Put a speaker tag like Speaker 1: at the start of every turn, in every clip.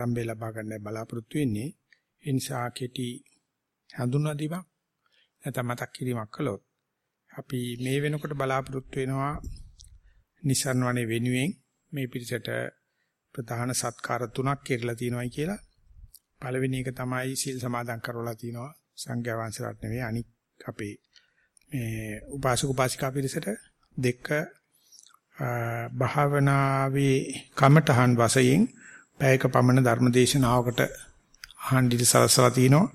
Speaker 1: ආරම්භය ලබා ගන්න බලාපොරොත්තු වෙන්නේ. ඒ නිසා කෙටි හඳුනා දීමක් නැත්නම් මතක් කිරීමක් කළොත් අපි මේ වෙනකොට බලාපොරොත්තු වෙනවා නිසරණ වනේ වෙනුවෙන් මේ පිරිසට ප්‍රධාන සත්කාර තුනක් කෙරලා තියෙනවායි කියලා. පළවෙනි එක තමයි සීල් සමාදන් කරවලා තිනවා සංඝයා වහන්සේලාට නෙවෙයි අනික් අපේ මේ උපාසක උපාසිකා පිරිසට දෙක භාවනාවේ කමඨහන් වශයෙන් පැයක පමණ ධර්මදේශනාවකට අහන්න ඉස්සරසලා තිනවා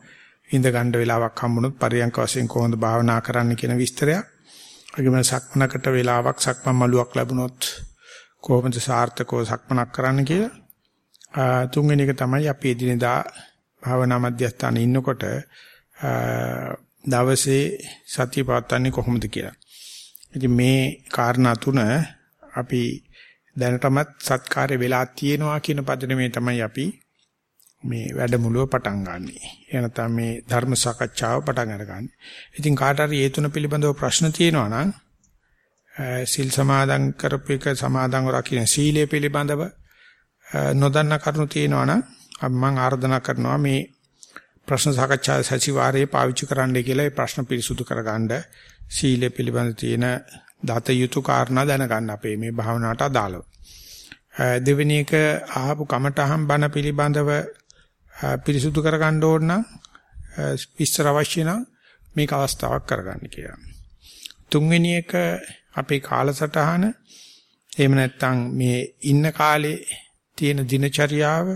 Speaker 1: ඉඳ ගන්න වෙලාවක් හම්බුනොත් පරියන්ක වශයෙන් කොහොමද භාවනා කරන්න කියන විස්තරයක්. අගිම සක්මනකට වෙලාවක් සක්මන් මළුවක් ලැබුණොත් කොහොමද සාර්ථකව සක්මනක් කරන්න කියලා. තුන්වෙනි එක තමයි අපි එදිනෙදා භාවනා මධ්‍යස්ථානයේ ඉන්නකොට දවසේ සතිය පවත්වන්නේ කොහොමද කියලා. ඉතින් මේ කාරණා තුන අපි දැනටමත් සත්කාරය වෙලා තියෙනවා කියන පදනමේ තමයි අපි මේ වැඩමුළුව පටන් ගන්නෙ. එනතම මේ ධර්ම සාකච්ඡාව පටන් අරගන්නේ. ඉතින් කාට හරි ඒ තුන පිළිබඳව ප්‍රශ්න තියෙනවා නම් සිල් සමාදන් කරපු එක සමාදන්ව රකින්න සීලය පිළිබඳව නොදන්න කරුණු තියෙනවා නම් මම ආරාධනා කරනවා මේ ප්‍රශ්න සාකච්ඡා සතිವಾರයේ පාවිච්චි කරන්නයි කියලා ඒ ප්‍රශ්න පිරිසුදු කරගන්න සීලය පිළිබඳ තියෙන දත යුතු කාරණා දැනගන්න අපේ මේ භාවනාවට අදාළව. දෙවෙනි එක ආහපු කමටහම් බණ පිළිබඳව පිරිසුදු කරගන්න ඕන නම් විස්තර අවශ්‍ය නම් මේක අවස්ථාවක් කරගන්න කියලා. තුන්වෙනි එක අපේ කාලසටහන එහෙම නැත්නම් මේ ඉන්න කාලේ තියෙන දිනචරියාව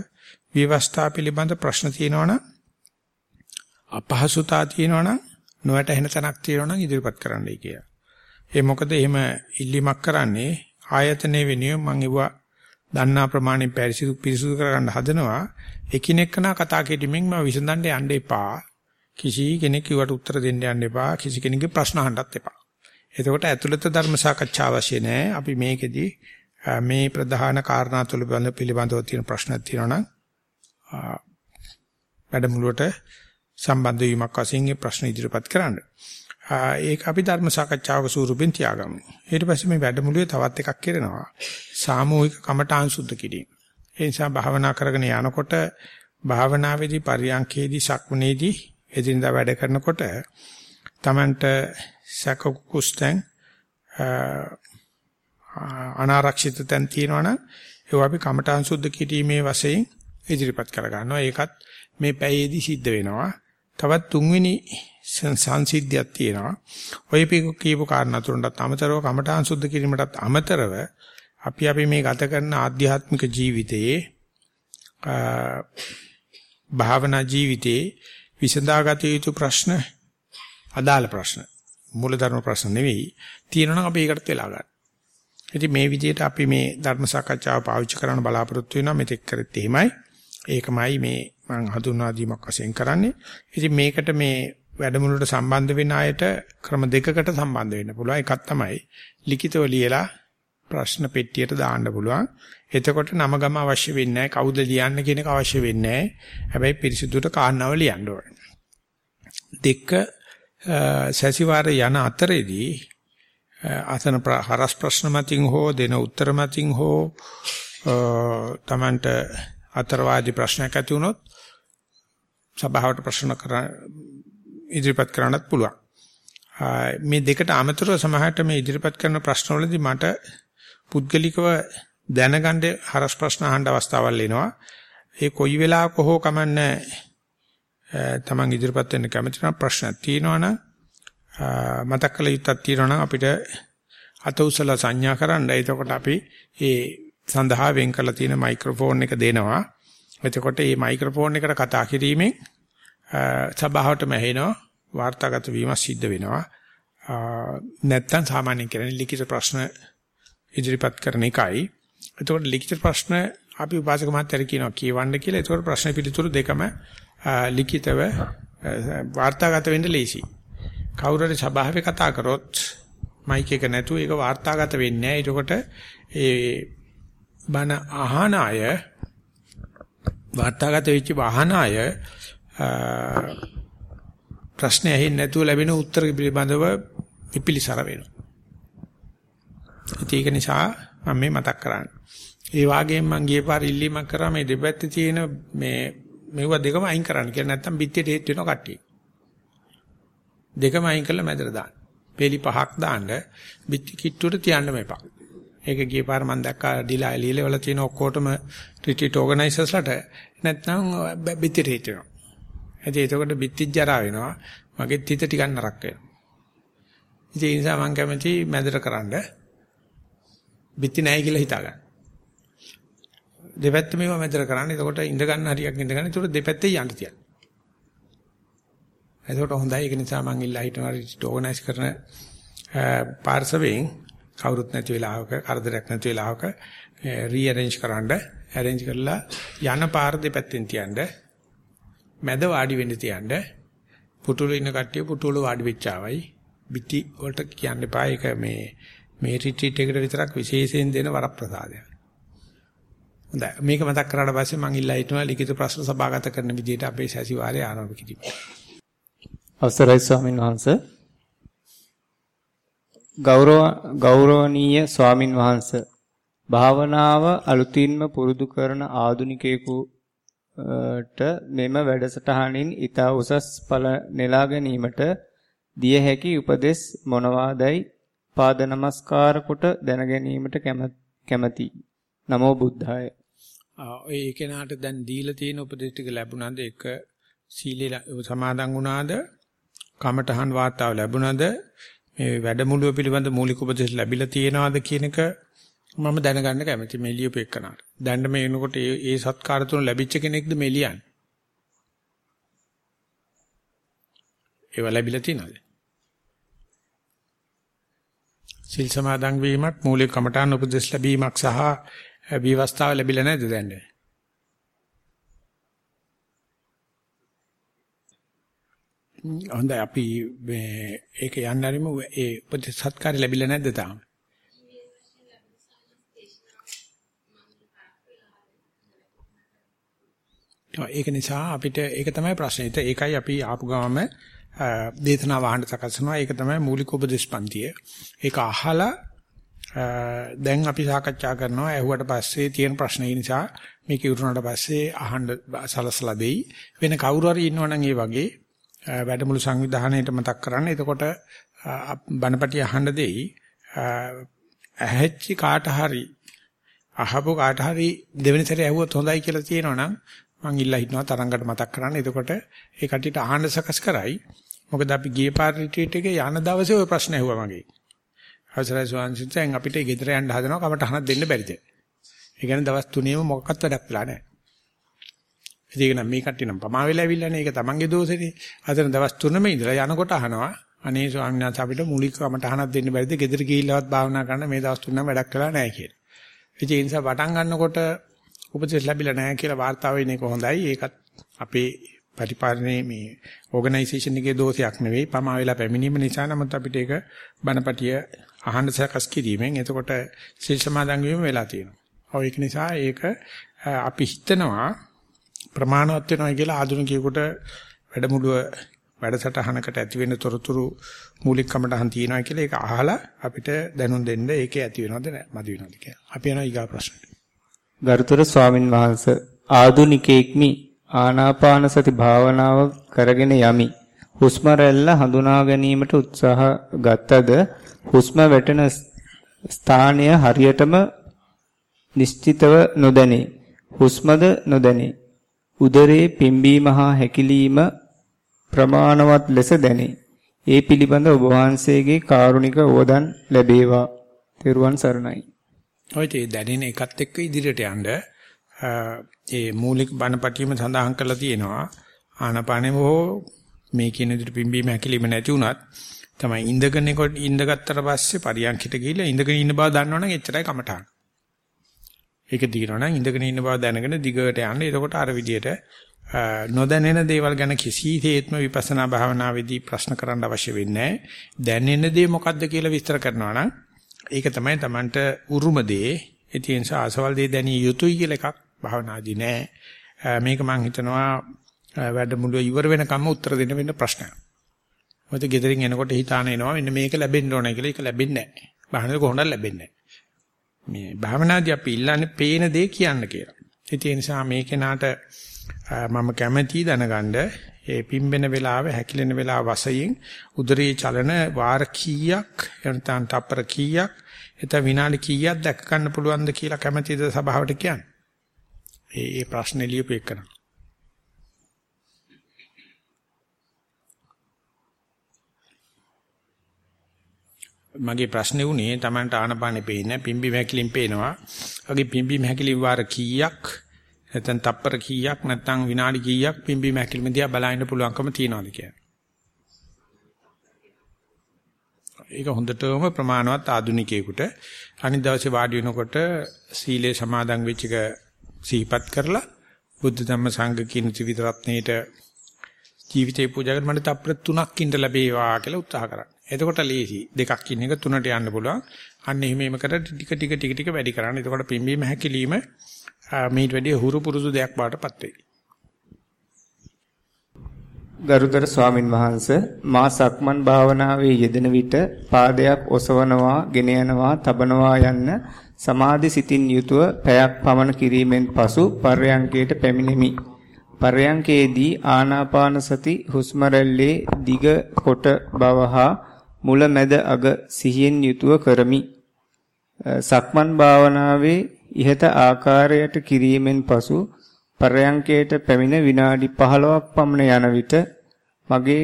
Speaker 1: විවස්ථා පිළිබඳ ප්‍රශ්න තියෙනවනම් අපහසුතා තියෙනවනම් නොවැටහෙන තැනක් තියෙනවනම් ඉදිරිපත් කරන්නයි කියලා. ඒ මොකද එහෙම ඉල්ලීමක් කරන්නේ ආයතනයේ වෙනුවෙන් මම ඒවා දන්නා ප්‍රමාණය පරිසිදු පිරිසුදු කරගන්න හදනවා. එකිනෙකනා කතා කෙටිමින් මම විසඳන්න යන්න එපා. කිසි කෙනෙක් කිව්වට උත්තර දෙන්න යන්න එපා. කිසි කෙනෙකුගේ ප්‍රශ්න අහන්නත් එපා. එතකොට ඇතුළත ධර්ම සාකච්ඡා අවශ්‍ය නැහැ. අපි මේකෙදි මේ ප්‍රධාන කාරණා තුල පිළිබඳව තියෙන ප්‍රශ්නක් තියෙනවා නම් වැඩමුළුවට සම්බන්ධ වීමක් වශයෙන් මේ ප්‍රශ්න ඉදිරිපත් කරන්න. ඒක අපි ධර්ම සාකච්ඡාවක ස්වරූපෙන් තියාගමු. ඊට පස්සේ මේ වැඩමුළුවේ තවත් එකක් කරනවා. සාමූහික කමඨාන් සුද්ධ කිරීම. ඒ නිසා භාවනා කරගෙන යනකොට භාවනාවේදී පරියන්කේදී සක්මනේදී එදිනදා වැඩ කරනකොට Tamanට සකකුස්තෙන් අනාරක්ෂිත තැන් තියෙනවනම් ඒක අපි කමඨාන් සුද්ධ කිරීමේ වශයෙන් ඉදිරිපත් කර ගන්නවා. ඒකත් මේ පැයේදී සිද්ධ වෙනවා. තවත් තුන්වෙනි සංසිද්ධියක් තියෙනවා. ඔය කියපු කාරණා තුනටත් අමතරව කමඨාන් සුද්ධ කිරීමටත් අමතරව අපි අපි මේ ගත කරන ආධ්‍යාත්මික ජීවිතයේ භාවනා ජීවිතයේ විසඳාගත යුතු ප්‍රශ්න අදාළ ප්‍රශ්න මූලධර්ම ප්‍රශ්න නෙවෙයි තියෙනවා නම් අපි ඒකට වෙලා ගන්න. ඉතින් මේ විදිහට අපි මේ ධර්ම සාකච්ඡාව පාවිච්චි කරන්න බලාපොරොත්තු වෙනවා මෙතෙක් කරත් එහෙමයි. ඒකමයි මේ මම හඳුන්වා දීමක් වශයෙන් කරන්නේ. ඉතින් මේකට මේ වැඩමුළුවට සම්බන්ධ වෙන අයට ක්‍රම දෙකකට සම්බන්ධ වෙන්න පුළුවන්. එකක් තමයි ලිඛිතව ලියලා ප්‍රශ්න පෙට්ටියට දාන්න පුළුවන්. එතකොට නම ගම අවශ්‍ය වෙන්නේ නැහැ. කවුද ලියන්න කියන එක අවශ්‍ය වෙන්නේ නැහැ. හැබැයි පිරිසිදුට කාරණාව ලියන්න ඕනේ. දෙක සැසිවාර යන අතරේදී අතන හරස් ප්‍රශ්න මතින් හෝ දෙන උත්තර මතින් හෝ තමන්ට අතරවාදී ප්‍රශ්නයක් ඇති වුණොත් සභාවට ප්‍රශ්න කර ඉදිරිපත් කරන්නත් පුළුවන්. මේ දෙකට අමතරව සමහරට මේ ඉදිරිපත් කරන ප්‍රශ්නවලදී මට පුද්ගලිකව දැනගන්න හරස් ප්‍රශ්න අහන්න අවස්ථාවල් එනවා. ඒ කොයි වෙලාවක හෝ කමන්නේ තමන් ඉදිරිපත් වෙන්න කැමති නම් ප්‍රශ්නක් තියෙනවනම් මතක් කළ යුත්තක් තියෙනවනම් අපිට අත උසලා සංඥා කරන්න. එතකොට අපි ඒ සඳහා වෙන් කරලා තියෙන මයික්‍රොෆෝන් එක දෙනවා. එතකොට මේ මයික්‍රොෆෝන් එකට කතා කිරීමෙන් සභාවටම ඇහෙනවා වාර්තාගත වීම සිද්ධ වෙනවා. නැත්තම් සාමාන්‍යයෙන් කරන්නේ ලිඛිත ප්‍රශ්න ඉදිරිපත් කරන එකයි. එතකොට ලිඛිත ප්‍රශ්න අපි උපාසක මහත්තයාට කියනවා කියවන්න කියලා. එතකොට ප්‍රශ්න පිළිතුරු දෙකම ලිඛිතව වාර්තාගත වෙන්න ලේසි. කවුරු හරි සභාවේ කතා කරොත් මයික් එක නැතුව ඒක වාර්තාගත වෙන්නේ නැහැ. එතකොට ඒ බණ අහන අය වාර්තාගත වෙච්ච වාහන අය ප්‍රශ්න ඇහෙන්නේ නැතුව ලැබෙන උත්තර පිළිබඳව විපිලිසර වෙනවා. ඒක නිසා මම මේ මතක් කරන්නේ. ඒ වගේම මං ගිය පාර ඉල්ලීමක් කරා මේ දෙපැත්තේ තියෙන මේ මෙව දෙකම අයින් කරන්න කියලා නැත්තම් පිටියට හේත් වෙනවා කට්ටිය. දෙකම අයින් කරලා මැදට දාන්න. පෙලි පහක් දාන්න පිටි කිට්ටුවට තියන්න මේපා. ඒක ගිය පාර මම දැක්කා ඩිලා එළියල වල තියෙන ඔක්කොටම රිට්‍රීට් ඕගනයිසර්ස්ලාට නැත්නම් පිටියට හේත් වෙනවා. ඉතින් එතකොට පිටි ජරා වෙනවා. මගේ තිත ටිකක් නරක් වෙනවා. ඉතින් ඒ නිසා මම කැමති මැදට කරන්න. පිටි නැහැ කියලා හිතා ගන්න. දෙපැත්ත මේවා මැදට කරන්න. එතකොට ඉඳ ගන්න හරියක් ඉඳ ගන්න. ඒකට දෙපැත්තේ යන්න තියන්න. එතකොට හොඳයි. ඒක නිසා මම ඉල්ලා හිටනවා රිට්‍රීට් ඕගනයිස් කරන පාර්ශවයෙන් කවුරුත් නැති වෙලාවක කරදරයක් නැති වෙලාවක රීඅරේන්ජ් කරන්න arrange කරලා යන පාර දෙපැත්තෙන් තියන්න මැද වාඩි වෙන්න තියන්න. පුටුල ඉන්න කට්ටිය පුටුල වාඩි වෙච්චාවයි පිටි වලට කියන්න එපා. ඒක මේ මේ රිට්‍රීට් එකට විතරක් විශේෂයෙන් දෙන වරප්‍රසාදයක්. හොඳයි. මේක මතක් කරාට පස්සේ මම ඉල්ලා හිටනවා ලිඛිත ප්‍රශ්න සභාගත කරන විදිහට අපේ සැසිවාරය ආරම්භ කිරීම.
Speaker 2: අවසරයි ස්වාමීන් වහන්සේ. ගෞරව ගෞරවනීය ස්වාමින් වහන්සේ. භාවනාව අලුතින්ම පුරුදු කරන ආදුනිකයෙකුට මෙම වැඩසටහනින් ඊට උසස් ඵල නෙලා ගැනීමට දිය හැකි උපදෙස් මොනවාදයි පාද නමස්කාර කොට දැන ගැනීමට කැමැති. නමෝ බුද්ධාය.
Speaker 1: ඔය ඒකේනාට දැන් දීලා තියෙන උපදෙස් ටික ලැබුණාද? එක සීලේ සමාදන් වුණාද? කමඨහන් වාතාව ලැබුණාද? මේ වැඩමුළුව පිළිබඳ මූලික උපදෙස් ලැබිලා තියෙනවද කියන එක මම දැනගන්න කැමතියි මේ ලියුප එක්කනට. දැන් මේ එනකොට ඒ ඒ සත්කාර තුන ලැබිච්ච කෙනෙක්ද මේ ලියන්නේ? ඒව ලැබිලා තියෙනවද? සිල් සමාදන් වීමක් මූලික කමඨාන් උපදෙස් ලැබීමක් සහ විවස්ථාව ලැබිලා නැද්ද දැන්? හොඳයි අපි මේ ඒක යන්න හරිම ඒ උපදෙස් සත්කාරය ලැබිලා නැද්ද තාම? ඒක නිසා අපිට ඒක තමයි ප්‍රශ්නේ. ඒකයි අපි ආපු ගමම දේශනා වහන්න සකස්නවා. ඒක තමයි මූලික උපදේශ පන්තිය. ඒක අහලා දැන් අපි සාකච්ඡා කරනවා. ඇහුවට පස්සේ තියෙන ප්‍රශ්න නිසා මේක ඉවරුනට පස්සේ අහන්න සලසලා දෙයි. වෙන කවුරු හරි ඉන්නවනම් ඒ වගේ වැඩමුළු සංවිධානයේට මතක් කරන්න. එතකොට බණපටි අහන්න දෙයි. ඇහැච්චි කාට හරි අහපු කාට හරි දෙවෙනි සැරේ ඇහුවොත් හොඳයි කියලා තියෙනවනම් මං ඉල්ලා හිටනවා තරංගකට මතක් කරන්න. එතකොට ඒ කට්ටියට අහන්න සකස් කරයි. මොකද අපි ගියේ පාර රිට්‍රීට් එකේ යන දවසේ ওই ප්‍රශ්න ඇහුවා මගේ. අවසරයි සුවන්සිතෙන් අපිට ගෙදර යන්න හදනවා කමට අහන්න දෙන්න බැරිද? ඒ කියන්නේ දවස් තුනේම මොකක්වත් වැඩක් වෙලා නැහැ. ඒක නම් මේ කට්ටිය නම් පමා වෙලා ඇවිල්ලානේ. ඒක තමන්ගේ දෝෂෙනේ. අතන දවස් තුනම ඉඳලා යනකොට අහනවා අනේ ස්වාමීන් වහන්සේ අපිට මූලික කමට අහන්නක් දෙන්න බැරිද? ගෙදර ගිහිල්ලවත් භාවනා කරන්න මේ දවස් තුනම වැඩක් කළා නැහැ කියලා. ඒ නිසා පටන් ගන්නකොට උපදෙස් ලැබිලා නැහැ කියලා වාර්තා වෙන එක හොඳයි. ඒකත් අපේ පරිපාලනයේ මේ ඕගනයිසේෂන් එකේ දෝෂයක් නෙවෙයි. පමා වෙලා පැමිණීම නිසා නමුත් අපිට ඒක බණපටිය අහන්න සකස් කිරීමෙන් එතකොට සිල් සමාදන් වීම වෙලා තියෙනවා. ඔව් ඒක නිසා ඒක අපි හිතනවා ප්‍රමාණවත් වෙනවා කියලා ආධුනිකයෙකුට වැඩමුළුව වැඩසටහනකට ඇති වෙන තොරතුරු මූලික කමටහන් තියෙනවා කියලා ඒක අහලා අපිට දැනුම් දෙන්න ඒකේ ඇති වෙනවද නැද්ද වෙනවද කියලා. අපි යනවා ඊගා ප්‍රශ්නට.
Speaker 2: ගරුතර ස්වාමින් වහන්සේ ආදුනිකෙක්මි ආනාපාන සති භාවනාව කරගෙන යමි. හුස්ම රැල්ල හඳුනා ගැනීමට උත්සාහ ගත්තද හුස්ම වැටෙන ස්ථානය හරියටම නිශ්චිතව නොදැනේ. හුස්මද නොදැනේ. උදරයේ පිම්බීම හා හැකිලිම ප්‍රමාණවත් ලෙස දැනේ. ඒ පිළිබඳ ඔබ වහන්සේගේ කාරුණික ඕදන් ලැබේවා. තෙරුවන් සරණයි.
Speaker 1: ඔය තේ දැනෙන එකත් එක්ක ඉදිරියට යන්න ඒ මූලික බණපටියම සඳහන් කරලා තියෙනවා ආනපානෙම හෝ මේ කියන විදිහට පිම්බීම හැකිලිම නැති වුණත් තමයි ඉඳගෙන ඉඳගත්තට පස්සේ පරියන්කිට ගිහිල්ලා ඉඳගෙන ඉන්න බව දන්නවනම් එච්චරයි කමටහන්. ඒක දිනනනම් ඉඳගෙන ඉන්න බව දැනගෙන දිගට යන්න. එතකොට අර විදිහට නොදැනෙන දේවල් ගැන කිසිසේත්ම විපස්සනා භාවනාවේදී ප්‍රශ්න කරන්න අවශ්‍ය වෙන්නේ නැහැ. දැනෙන දේ මොකද්ද කියලා විස්තර කරනවා නම් ඒක තමයි Tamanට උරුම දේ. ඒ නිසා අසවල් දේ දැනිය යුතුයි කියලා එකක් භාවනාදී නෑ. මේක මම හිතනවා වැඩමුළුව ඉවර වෙනකම්ම උත්තර දෙන්න වෙන ප්‍රශ්නයක්. මොකද ගෙදරින් එනකොට හිතාන එනවා මෙන්න මේක ලැබෙන්න ඕනේ කියලා ඒක ලැබෙන්නේ නැහැ. බාහනේ කොහොමද ලැබෙන්නේ නැහැ. මේ භාවනාදී අපි ඉල්ලන්නේ පේන දේ කියන්න කියලා. ඒ නිසා මේ කෙනාට මම කැමැති දැනගන්න ඒ පිම්බෙන වෙලාව හැකිලෙන වෙලාව වශයෙන් උදරයේ චලන වාර කීයක් එනතන් තප්පර කීයක් එතන විනාඩි කීයක් දැක ගන්න පුළුවන්ද කියලා කැමැතිද සභාවට කියන්නේ. ඒ ඒ ප්‍රශ්නේ ලියපු එකන. මගේ ප්‍රශ්නේ උනේ Tamanට ආනපානෙ පේන්නේ පිම්බි මහැකිලින් පේනවා. වගේ පිම්බි මහැකිලින් වාර කීයක් නැත්නම් තප්පර කීයක් නැත්නම් විනාඩි කීයක් පිම්බි මහැකිලිම දිහා බලන්න පුළුවන්කම තියනවාද කියන්නේ. ඒක හොඳටම ප්‍රමාණවත් ආදුනිකයෙකුට අනිත් දවසේ වාඩි වෙනකොට සීලේ සමාදන් වෙච්ච එක සිහිපත් කරලා බුද්ධ ධම්ම සංඝ කියන ත්‍රිවිධ ජීවිතේ පූජා කරලා මට තප්පර 3ක් ඉඳ ලැබේවා කියලා උත්සාහ කරා. එතකොට ලේසි. දෙකක් ඉන්න එක තුනට යන්න පුළුවන්. අන්න එහෙම එහෙම කර ටික ටික ටික ටික වැඩි කරන්න. එතකොට පිම්බීම හැකිලිම මේට වැඩිය හුරු පුරුදු දෙයක් බාටපත් වෙයි.
Speaker 2: ගරුතර ස්වාමින් වහන්සේ මා සක්මන් භාවනාවේ යෙදෙන විට පාදයක් ඔසවනවා, ගෙන යනවා, තබනවා යන්න සමාධි සිතින් යුතුව පැයක් පමණ කිරීමෙන් පසු පර්යංකයට පැමිණෙමි. පර්යංකයේදී ආනාපාන සති හුස්ම දිග කොට බව හා මුල මැද අග සිහියෙන් යුතුව කරමි. සක්මන් භාවනාවේ ඉහත ආකාරයට කිරීමෙන් පසු පරයන්කයට පැමිණ විනාඩි 15ක් පමණ යන විට මගේ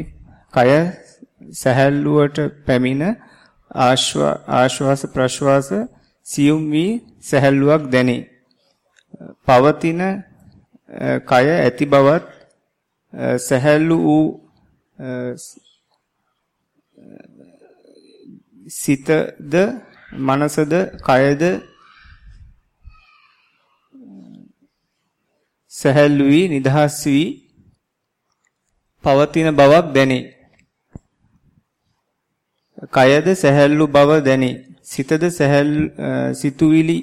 Speaker 2: කය සැහැල්ලුවට පැමිණ ආශ්වාස ප්‍රශ්වාස සියුම් වී සැහැල්ලුවක් දැනේ. පවතින කය ඇති බවත් සැහැල්ලු වූ සිතද මනසද කයද සැහැල්ලු වී නිදහස් වී පවතින බවක් දැනේ. කයද සැහැල්ලු බව දැනේ. සිතද සැහැල්ලු සිතුවිලි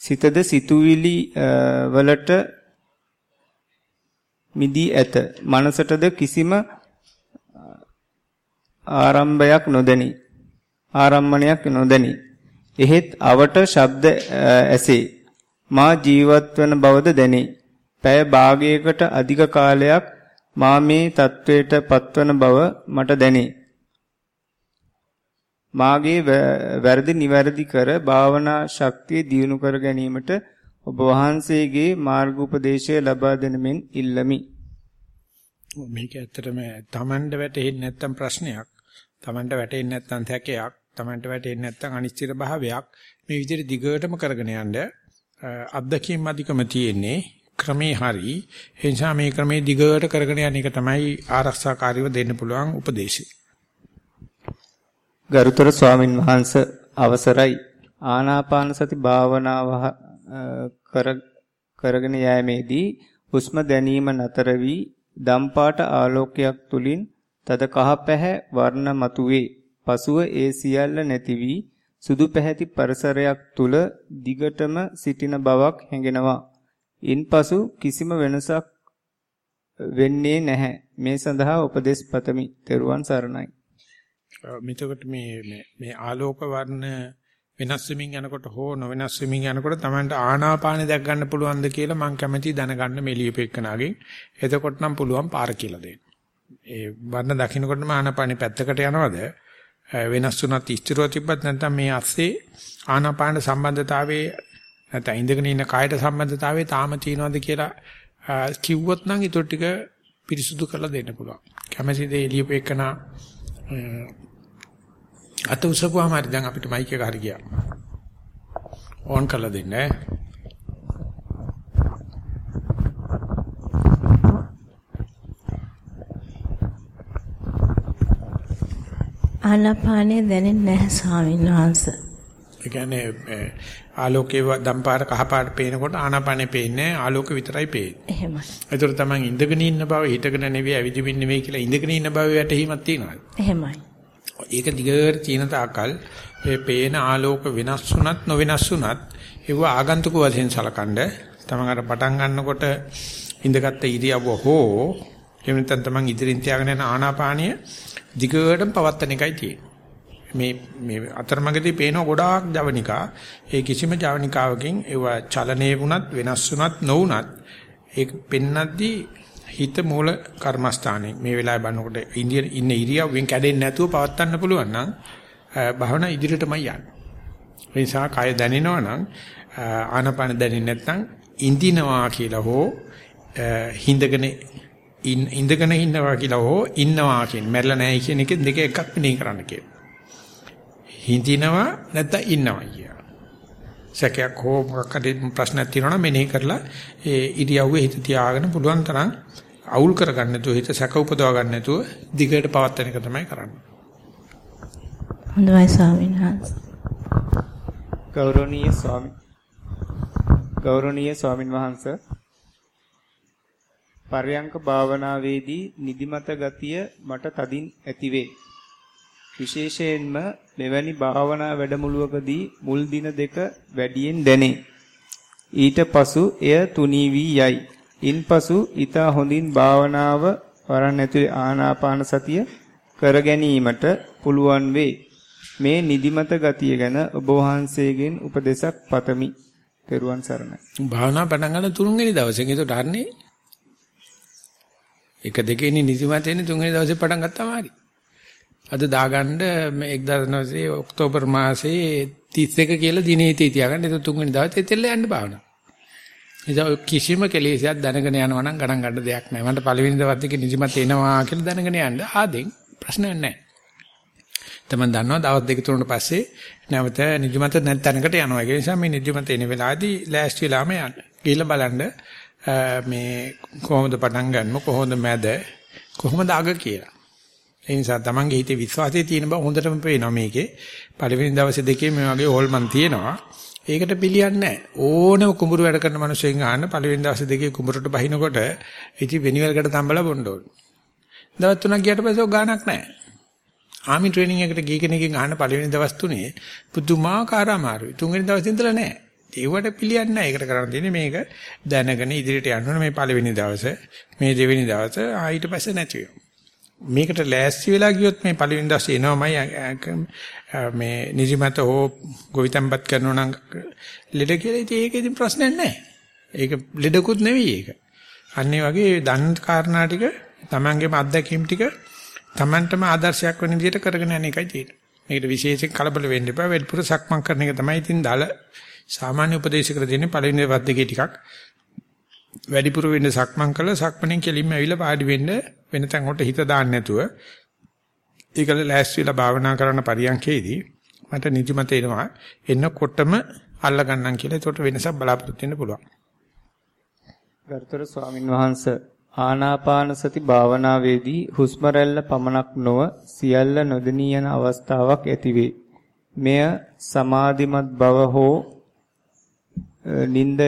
Speaker 2: සිතද සිතුවිලි වලට මිදී ඇත. මනසටද කිසිම ආරම්භයක් නොදැනි. ආරම්මණයක් නොදැනි. එහෙත් අවට ශබ්ද ඇසේ. මා ජීවත් වන බවද දැනේ. පැය භාගයකට අධික කාලයක් මා මේ தത്വයට පත්වන බව මට දැනේ. මාගේ වැරදි නිවැරදි කර භාවනා ශක්තිය දියුණු කර ගැනීමට ඔබ වහන්සේගේ මාර්ගෝපදේශය ලබා දෙනමින් ඉල්ලමි.
Speaker 1: මේක ඇත්තටම තමන්ට වැටෙන්නේ නැත්තම් ප්‍රශ්නයක්. තමන්ට වැටෙන්නේ නැත්තම් තැකයක්. තමන්ට වැටෙන්නේ නැත්තම් අනිශ්චිත භාවයක්. මේ විදිහට දිගටම කරගෙන යන්න අත්දැකීම් අධිකම තියෙන්නේ ක්‍රමේ හරි. ඒ නිසා මේ ක්‍රමේ දිගට කරගෙන යන එක තමයි ආරක්ෂාකාරීව දෙන්න පුළුවන් උපදේශය.
Speaker 2: ගරුතර ස්වාමින් වහන්සේ අවසරයි ආනාපාන සති භාවනාව කරගෙන යෑමේදී හුස්ම දැනීම නතර වී දම්පාට ආලෝකයක් තුලින් තද කහ පැහැ වර්ණ මතුවේ. පසුව ඒ සියල්ල නැති වී සුදු පැහැති පරිසරයක් තුල දිගටම සිටින බවක් හැඟෙනවා. ඉන්පසු කිසිම වෙනසක් වෙන්නේ නැහැ. මේ සඳහා උපදෙස් පතමි. ත්වන් සරණයි.
Speaker 1: මෙතකොට මේ මේ ආලෝක වර්ණ වෙනස් වෙමින් යනකොට හෝ නොවෙනස් වෙමින් යනකොට Tamanට ආනාපානෙ දැක් ගන්න පුළුවන්ද කියලා මම කැමැති දැනගන්න මේ ලියපෙකනාගෙන්. එතකොට නම් පුළුවන් පාර කියලා දෙන්න. ඒ වර්ණ දකින්නකොටම ආනාපානෙ පැත්තකට යනවද? වෙනස් වුණත් ස්ථිරව තිබ්බත් නැත්නම් මේ ASCII ආනාපාන සම්බන්ධතාවයේ නැත්නම් ඉඳගෙන ඉන්න කායට සම්බන්ධතාවයේ තාම තියෙනවද කියලා කිව්වොත් නම් ඊට ටික පිරිසුදු කරලා දෙන්න පුළුවන්. කැමැති දේ ලියපෙකනා අත උසපුවාම හරි දැන් අපිට මයික් එක හරි ගියා. ඕන් කරලා දෙන්න ඈ.
Speaker 3: ආනාපානය දැනෙන්නේ නැහැ ස්වාමීන් වහන්සේ.
Speaker 1: ඒ කියන්නේ ආලෝකයේ දම්පාර කහපාට පේනකොට ආනාපානෙ පේන්නේ ආලෝක විතරයි පේන්නේ.
Speaker 3: එහෙමයි.
Speaker 1: ඒතර තමයි ඉඳගෙන ඉන්න බව හිටගෙන නෙවෙයි ඇවිදින්න නෙවෙයි කියලා ඉඳගෙන ඉන්න බව වැටහීමක් තියෙනවා.
Speaker 3: එහෙමයි.
Speaker 1: ඒක දිගට තියෙන තාකල් මේ පේන ආලෝක වෙනස් වුණත් නොවෙනස් වුණත් ඒව ආගන්තුක වශයෙන් සලකනද තමන් අර පටන් ගන්නකොට ඉඳගත්ත ඉරියව්ව හෝ එහෙම නැත්නම් තමන් ඉදිරින් තියාගෙන යන ආනාපානිය දිගටම පවත්තන එකයි තියෙන්නේ. මේ මේ අතරමඟදී පේන ගොඩාක් ජවනිකා ඒ කිසිම ජවනිකාවකින් ඒව චලනයේ වුණත් වෙනස් වුණත් නොවුණත් ඒක පෙන්නද්දී හිත මූල කර්මස්ථානේ මේ වෙලාවේ බලනකොට ඉන්දිය ඉන්න ඉරියව්වෙන් කැඩෙන්නේ නැතුව පවත්වන්න පුළුවන් නම් භවනා ඉදිරියටමයි යන්නේ. ඒ නිසා කය දැනෙනවා නම් ආනපන දැනෙන්නේ නැත්නම් ඉඳිනවා කියලා හෝ හිඳගෙන ඉඳගෙන ඉන්නවා කියලා හෝ ඉන්නවා කියන මැරෙලා නැහැ කියන එක දෙක එකක් මෙනේ කරන්න කියලා. හිඳිනවා නැත්නම් ඉන්නවා කිය. සැකයක් හෝ මොකක්ද ප්‍රශ්නයක් තියෙනවා නම් මෙනේ කරලා ඒ ඉරියව්වේ හිත තියාගෙන පුළුවන් තරම් අවුල් කරගන්න නැතුව හිත සැක උපදවා ගන්න නැතුව දිගට පවත්වන එක තමයි කරන්නේ.
Speaker 3: හොඳයි ස්වාමීන් වහන්සේ.
Speaker 2: ගෞරවනීය ස්වාමී ගෞරවනීය ස්වාමින් වහන්සේ පර්යංක භාවනාවේදී නිදිමත ගතිය මට තදින් ඇතිවේ. විශේෂයෙන්ම මෙවැනි භාවනා වැඩමුළුවකදී මුල් දින දෙක වැඩියෙන් දැනේ. ඊට පසු එය තුනී වී යයි. ඉන්පසු ඊතා හොඳින් භාවනාව වරන් ඇතුලේ ආනාපාන සතිය කර ගැනීමට පුළුවන් වේ. මේ නිදිමත ගතිය ගැන ඔබ වහන්සේගෙන් උපදේශක් පතමි. තෙරුවන් සරණයි.
Speaker 1: භාවනා පටන් ගන්න තුන්වෙනි දවසේ ඒකට හරිනේ. එක දෙකේනේ නිදිමත එන්නේ තුන්වෙනි දවසේ පටන් ගත්තාම හරි. අද දාගන්න 1900 ඔක්තෝබර් මාසේ 31 කියලා දිනේ තියාගන්න. ඒක තුන්වෙනි දවසේ තෙල්ල යන්න භාවනා. එදා කිසිම කෙලෙසයක් දැනගෙන යනවා නම් ගණන් ගන්න දෙයක් නැහැ. මන්ට පළවෙනි දවස් දෙකේ නිදිමත එනවා කියලා දැනගෙන යන්න ආදෙන් ප්‍රශ්නයක් නැහැ. තමන් දන්නවා දවස් දෙක තුනකට පස්සේ නැවත නිදිමත නැත් තැනකට යනවා. ඒ නිසා මේ නිදිමත එන වෙලාවේදී ලෑස්ති වෙලාම යන්න. ගිහිල්ලා බලන්න මේ කොහොමද පටන් ගන්න කොහොමද මැද කොහොමද අග කියලා. ඒ නිසා තමන්ගේ හිතේ විශ්වාසය තියෙන බව හොඳටම පේනවා මේකේ. පළවෙනි දවසේ දෙකේ මේ වගේ හොල්මන් තියෙනවා. ඒකට පිළියන්නේ නැහැ. ඕනම කුඹුරු වැඩ කරන මිනිස්සුන් අහන්න පළවෙනි දවසේ දෙකේ කුඹුරට බහිනකොට ඉති වෙනිවලකට තම්බලා බොන්න ඕන. දවස් තුනක් ගියට පස්සේ ඔය ගාණක් නැහැ. ආමි ට්‍රේනින් එකට ගිය කෙනකින් අහන්න පළවෙනි දවස් තුනේ පුදුමාකාර අමාරුයි. තුන්වෙනි දවසේ ඉඳලා නැහැ. ඒවට පිළියන්නේ නැහැ. ඒකට කරන්න තියෙන්නේ මේක දැනගෙන ඉදිරියට යන්න ඕනේ මේ පළවෙනි දවසේ, මේ දෙවෙනි දවසේ, ආ ඊට පස්සේ නැති වෙනවා. මේකට ලෑස්ති වෙලා ගියොත් මේ පළවෙනි දවසේ එනවමයි මේ නිදිමත හෝ ගොවිතැන්පත් කරනවා නම් ලෙඩ කියලා ඉතින් ඒක ඉතින් ප්‍රශ්නයක් නැහැ. ඒක ලෙඩකුත් නෙවෙයි ඒක. අන්න වගේ දන් කාරණා ටික Tamangeම අත්දැකීම් ටික Tamanටම ආදර්ශයක් වෙන විදිහට කරගෙන යන එකයි තියෙන්නේ. මේකට විශේෂයෙන් කලබල වෙන්න එපා. වෙල්පුර සක්මන් කරන එක තමයි ඉතින් දාල සාමාන්‍ය උපදේශකර දෙන්නේ පළවෙනි දවස් දෙකේ ටිකක් වැඩිපුර වෙන්න සක්මන් කළා සක්මණෙන් කෙලින්ම ඇවිල්ලා පාඩි වෙන්න වෙන තැන් වලට හිත දාන්න නැතුව ඒකල ලෑස්තිලා භාවනා කරන පරියන්කේදී මට නිදිමත එනවා එන්නකොටම අල්ල ගන්නම් කියලා ඒකට වෙනසක් බලාපොරොත්තු වෙන්න පුළුවන්.
Speaker 2: ගරුතර ස්වාමින් වහන්සේ ආනාපාන සති භාවනාවේදී හුස්ම රැල්ල පමණක් නොව සියල්ල නොදෙනී යන අවස්ථාවක් ඇතිවේ. මෙය සමාධිමත් බව හෝ නිନ୍ଦ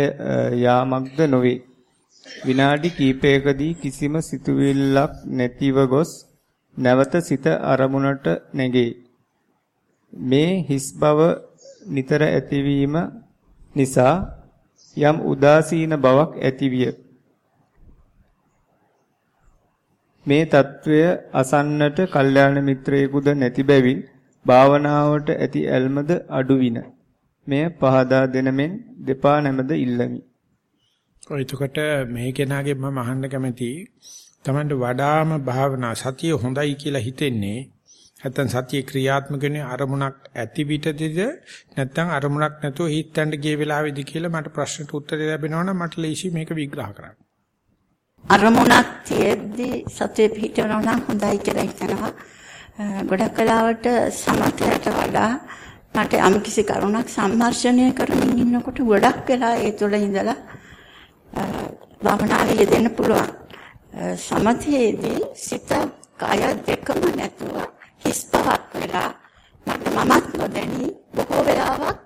Speaker 2: යාමක්ද නොවේ. විනාඩි කිහිපයකදී කිසිම සිතුවිල්ලක් නැතිව ගොස් නැවත සිත අරමුණට නැගේ. මේ හිස් බව නිතර ඇතිවීම නිසා යම් උදාසීන බවක් ඇතිවිය. මේ తත්වය අසන්නට කල්යාණ මිත්‍රයෙකුද නැති බැවින් භාවනාවට ඇති ඇල්මද අඩුවින. මෙය පහදා දෙනමෙන් දෙපා නැමද ඉල්ලමි.
Speaker 1: ඔය එතකොට මේ කෙනාගේ මම අහන්න කැමති තමන්ට වඩාම භාවනා සතිය හොඳයි කියලා හිතෙන්නේ නැත්නම් සතිය ක්‍රියාත්මක වෙන්නේ අරමුණක් ඇති පිටදද නැත්නම් අරමුණක් නැතුව හිතන්න ගිය වෙලාවේදී කියලා මට ප්‍රශ්නට උත්තරය ලැබෙනවා නම් මට ලේසි මේක විග්‍රහ කරන්න.
Speaker 4: අරමුණක් තියෙද්දි සතිය පිටවනවා නම් හොඳයි කියලා හිතනවා. ගොඩක් කලාවට සමථයට වඩා මට යම් කිසි කරුණක් සම්මර්ෂණය කරමින් ඉන්නකොට ගොඩක් වෙලා ඒ තුළ ඉඳලා භවනාවේ යෙදෙන්න පුළුවන්. සමථයේදී සිත කය දෙකම නැතුව හිස් පවක් වෙලා මට මමත් නොදැනි බොහෝ වෙලාවක්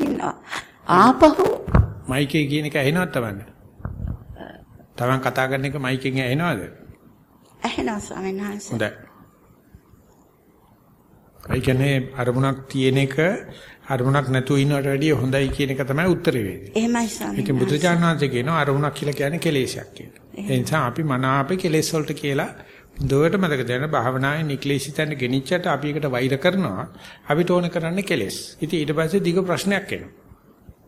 Speaker 4: ඉන්නවා. ආපහු
Speaker 1: මයිකේ කියන එක ඇහෙනවද තමන්න? තමන් කතා කරන එක මයිකෙන් ඇහෙනවද?
Speaker 4: ඇහෙනවා ස්වාමීන් වහන්සේ.
Speaker 1: හොඳයි. ඒ කියන්නේ අරමුණක් තියෙන එක අරමුණක් නැතුව ඉන්නවට වැඩිය හොඳයි කියන එක තමයි උත්තරේ වෙන්නේ.
Speaker 4: එහෙමයි ස්වාමීන්
Speaker 1: ඉතින් බුදුචානන්සේ කියනවා අරමුණක් කියලා කියන්නේ කෙලෙසයක් කියලා. ඒ නිසා අපි මනාපේ කෙලෙස් වලට කියලා දුවට මතක තියාගන්න භාවනාවේ නික්ලේශිතෙන් ගෙනිච්චට අපි එකට වෛර කරනවා. අපිට ඕන කරන්නේ කෙලෙස්. ඉතින් ඊට පස්සේ දිග ප්‍රශ්නයක් එනවා.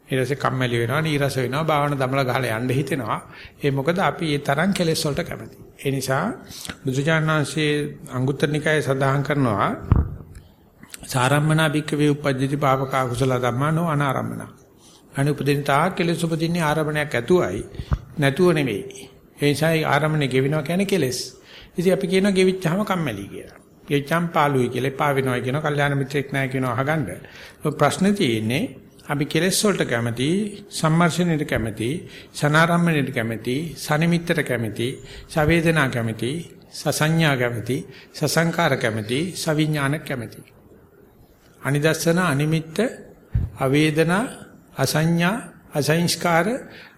Speaker 1: ඊට පස්සේ කම්මැලි වෙනවා, නීරස වෙනවා, භාවන දමල ගහලා යන්න හිතෙනවා. ඒ මොකද අපි ඒ තරම් කෙලෙස් වලට කැමති. ඒ නිසා බුදුජානනාංශයේ අංගුත්තර නිකායේ සඳහන් කරනවා සාරම්මනා භික්කවේ උපජ්ජති පාපකා කුසල ධම්මානෝ අනාරම්මනා. අනුපදින තා කෙලෙස් උපදින්නේ ආරම්භණයක් ඇතුවයි නැතුව නෙවෙයි. ඒ නිසා ආරම්භණය ගෙවිනවා කියන්නේ කෙලෙස්. ඉතින් අපි කියනවා ගෙවිච්චාම කම්මැලි කියලා. ගෙවිච්චාම පාළුයි කියලා එපා වෙනවා කියනවා. කල්යාණ මිත්‍රෙක් නැහැ කියනවා අහගන්න. ප්‍රශ්නේ තියෙන්නේ අපි කෙලෙස් වලට කැමති, සම්මර්ෂණයට කැමති, සනාරම්මණයට කැමති, සනිමිත්තට කැමති, සවේදනා කැමති, සසඤ්ඤා කැමති, සසංකාර කැමති, සවිඥාන කැමති. අනිදස්සන අනිමිත්ත අවේදනා අසඤ්ඤා අසංස්කාර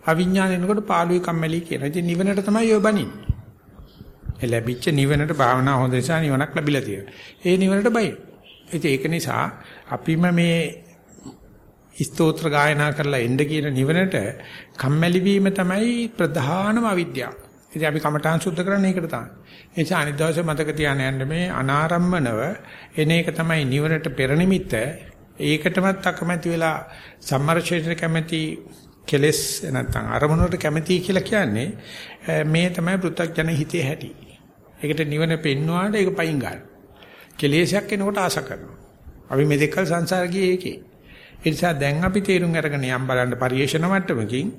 Speaker 1: අවිඥානෙනකොට පාළුයි කම්මැලි කියන. ඉතින් නිවනට තමයි ඔය බණින්නේ. ඒ ලැබිච්ච නිවනට භාවනා හොඳ නිසා නිවනක් ලැබිලා තියෙනවා. ඒ නිවනට බයි. ඉතින් ඒක නිසා අපිම මේ ස්තෝත්‍ර ගායනා කරලා එන්න කියන නිවනට කම්මැලි වීම තමයි ප්‍රධානම අවිද්‍යාව. ඉතින් අපි කමඨාන් සුද්ධ කරන්නේ ඒකට තමයි. ඒ නිසා අනිත් දවසේ මතක තියාගෙන යන්න මේ අනාරම්මනව එන එක තමයි නිවනට පෙර නිමිත්ත. ඒකටමත් අකමැති වෙලා සම්මර්ෂණයට කැමැති කෙලස් නැත්නම් අරමුණට කැමැති කියලා කියන්නේ මේ තමයි පෘථග්ජන හිතේ හැටි. ඒකට නිවන පෙන්වුවාට ඒක පයින් ගන්න. කෙලෙසයක් එනකොට ආස කරනවා. අපි මේ දෙකල් සංසාර ගියේ ඒකේ. ඒ නිසා දැන් අපි තේරුම් අරගෙන යම් බලන්න පරිේශන මට්ටමකින්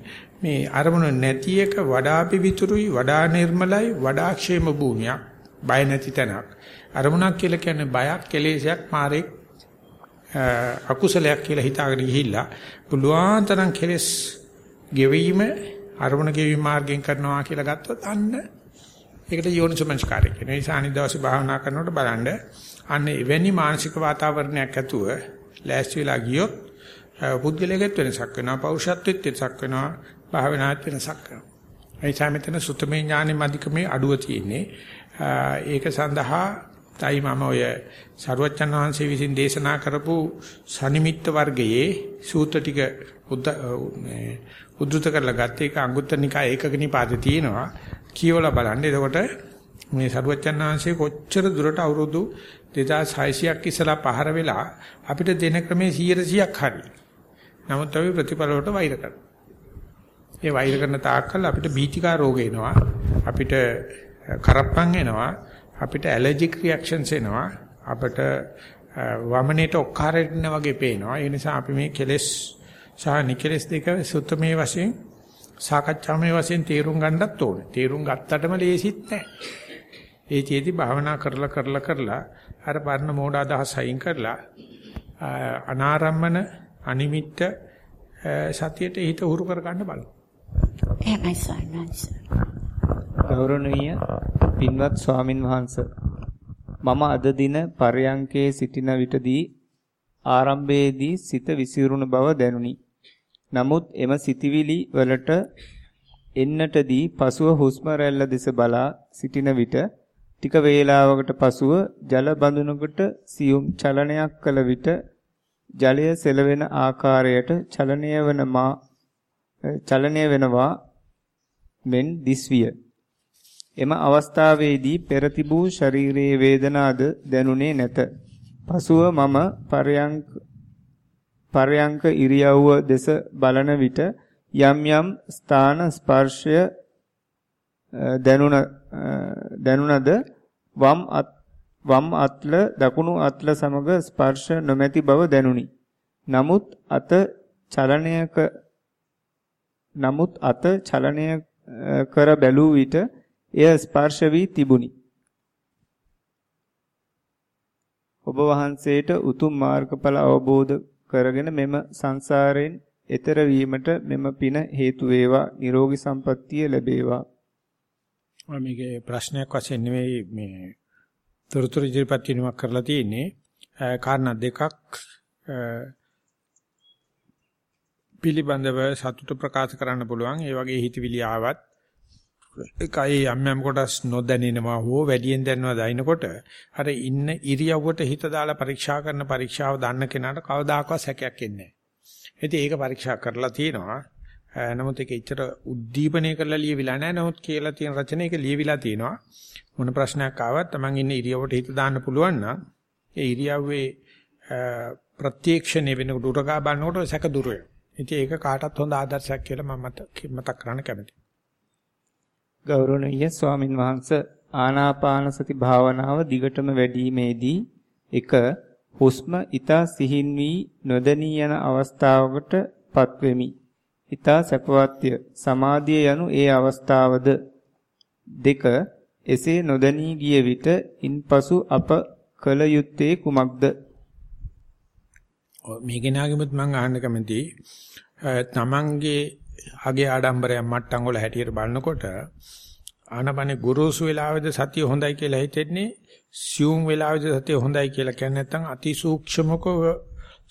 Speaker 1: මේ අරමුණ නැති එක වඩා පිවිතුරුයි වඩා නිර්මලයි වඩා ക്ഷേම භූමියක් බය නැති තැනක්. අරමුණක් කියලා කියන්නේ බයක් කෙලෙසයක් මාරෙක් අකුසලයක් කියලා හිතාගෙන ගිහිල්ලා පුළුවන් තරම් කෙලස් ගෙවීම අරමුණ ගෙවීම මාර්ගයෙන් කරනවා කියලා ගත්තොත් අන්න ඒකට යෝනිසමංස්කාරය කියන. නිසා අනිද්දාසේ භාවනා කරනකොට බලන්න අන්න එවැනි මානසික වාතාවරණයක් ඇතුව ලෑස්ති වෙලා ගියොත් පුද්ගලයාගෙත් වෙනසක් වෙනවා පෞරුෂත්වෙත් වෙනසක් වෙනවා භාවනාවත් වෙනසක් වෙනවා ඒ නිසා මෙතන සුතමේ ඥානෙ මධිකමේ අඩුව තියෙන්නේ ඒක සඳහා තයි මම ඔය සරුවච්චන් වහන්සේ විසින් දේශනා කරපු සනිමිත්ත වර්ගයේ සූත්‍ර ටික උද්දෘත කරලා ගත්ත එක අංගුත්තර නිකාය ඒකක නිපාතේ තියෙනවා කියවලා බලන්න. එතකොට මේ සරුවච්චන් වහන්සේ කොච්චර දුරට අවුරුදු 2600ක් ඉස්සලා පහර වෙලා අපිට දෙන ක්‍රමේ 100%ක් හරි. නමුත් අපි ප්‍රතිඵල වලට වෛර කරනවා. ඒ වෛර කරන තාක්කල් අපිට බීතිකා රෝග එනවා. අපිට කරප්පන් එනවා. අපිට ඇලර්ජික් රියැක්ෂන්ස් එනවා. අපිට වමනේට ඔක්කාරෙන්න වගේ පේනවා. ඒ නිසා අපි මේ කෙලෙස් සහ නිකලෙස් දෙක සුත්තමේ වශයෙන් සාකච්ඡාමේ වශයෙන් තේරුම් ගන්නත් ඕනේ. තේරුම් ගත්තටම ලේසිත් නැහැ. ඒ චේති භාවනා කරලා කරලා කරලා අර පරණ මෝඩ අදහස් අයින් කරලා අනාරම්මන අනිමිත්ත සතියට හිත උහුරු කර ගන්න බලන්න.
Speaker 4: එහෙමයි සර්ණයි.
Speaker 2: ගෞරවනීය පින්වත් ස්වාමින් වහන්සේ මම අද දින පරයන්කේ සිටින විටදී ආරම්භයේදී සිත විසිරුණු බව දැනුනි. නමුත් එම සිතිවිලි වලට එන්නටදී පසුව හුස්ම රැල්ල දෙස බලා සිටින විට ටික වේලාවකට පසුව ජල බඳුනකට සියුම් චලනයක් කළ විට ජලය සෙලවෙන ආකාරයට චලනය වන මා චලනය වෙනවා මෙන් දිස්විය. එම අවස්ථාවේදී පෙර තිබූ ශරීරයේ වේදනාද දැනුනේ නැත. පසුව මම පරයන්ක පරයන්ක ඉරියව්ව දෙස බලන විට යම් යම් ස්ථාන ස්පර්ශය දැනුණ දැනුණද වම් අත් වම් අත්ල දකුණු අත්ල සමග ස්පර්ශ නොමැති බව දැනුනි. නමුත් අත චලනයක නමුත් අත චලනය කර බැලූ විට එය ස්පර්ශ වී තිබුණි. ඔබ වහන්සේට උතුම් මාර්ගඵල අවබෝධ කරගෙන මෙම සංසාරයෙන් එතර වීමට මෙම පින හේතු වේවා නිරෝගී සම්පන්නිය ලැබේවා.
Speaker 1: මේකේ ප්‍රශ්නයක් වශයෙන් නෙවෙයි මේ තොරතුරු ඉදිරිපත් කිරීමක් කරලා තියෙන්නේ. කාරණා දෙකක් පිළිබඳව සතුට ප්‍රකාශ කරන්න පුළුවන්. ඒ වගේ හිතවිලි ආවත් එකයි යම් යම් කොටස් නොදැනෙනවා හෝ වැඩියෙන් දැනනවා දයින්නකොට අර ඉන්න ඉරියව්වට හිත දාලා පරීක්ෂා කරන පරීක්ෂාව දන්න කෙනාට කවදාකවත් හැකයක් එන්නේ නැහැ. ඉතින් ඒක පරීක්ෂා කරලා තියෙනවා. නමුත් ඒක එච්චර උද්දීපනය කරලා ලියවිලා නැහැ. නමුත් කියලා තියෙන රචනයක ලියවිලා තියෙනවා. මොන ප්‍රශ්නයක් ආවත් Taman ඉන්නේ ඉරියවට හිත දාන්න පුළුවන් නම් ඒ ඉරියව්වේ ප්‍රත්‍යක්ෂණය වෙනකොට උරගා බලනකොට සැක දුර වෙනවා. ඉතින් ඒක කාටත් හොඳ ආදර්ශයක් කියලා මම මතක් කරන්න කැමතියි.
Speaker 2: ගෞරවනීය ස්වාමින් වහන්සේ ආනාපාන සති භාවනාව දිගටම වැඩිීමේදී එක හුස්ම ඊතා සිහින් වී නොදැනී යන අවස්ථාවකට පත්වෙමි. ඊතා සැපවත්ය. සමාධිය යනු ඒ අවස්ථාවද දෙක එසේ නොදැනී ගිය විට ඉන්පසු අප කල යුත්තේ කුමක්ද?
Speaker 1: මේ කෙනාගෙමුත් මම අහන්න කැමතියි. තමන්ගේ අගේ ආඩම්බරයක් මට්ටම් වල හැටියට බලනකොට ආනපනේ ගුරුසු වෙලාවේද සතිය හොඳයි කියලා හිතෙන්නේ සියුම් වෙලාවේද සතිය හොඳයි කියලා කියන්නේ නැත්නම් අති සූක්ෂමක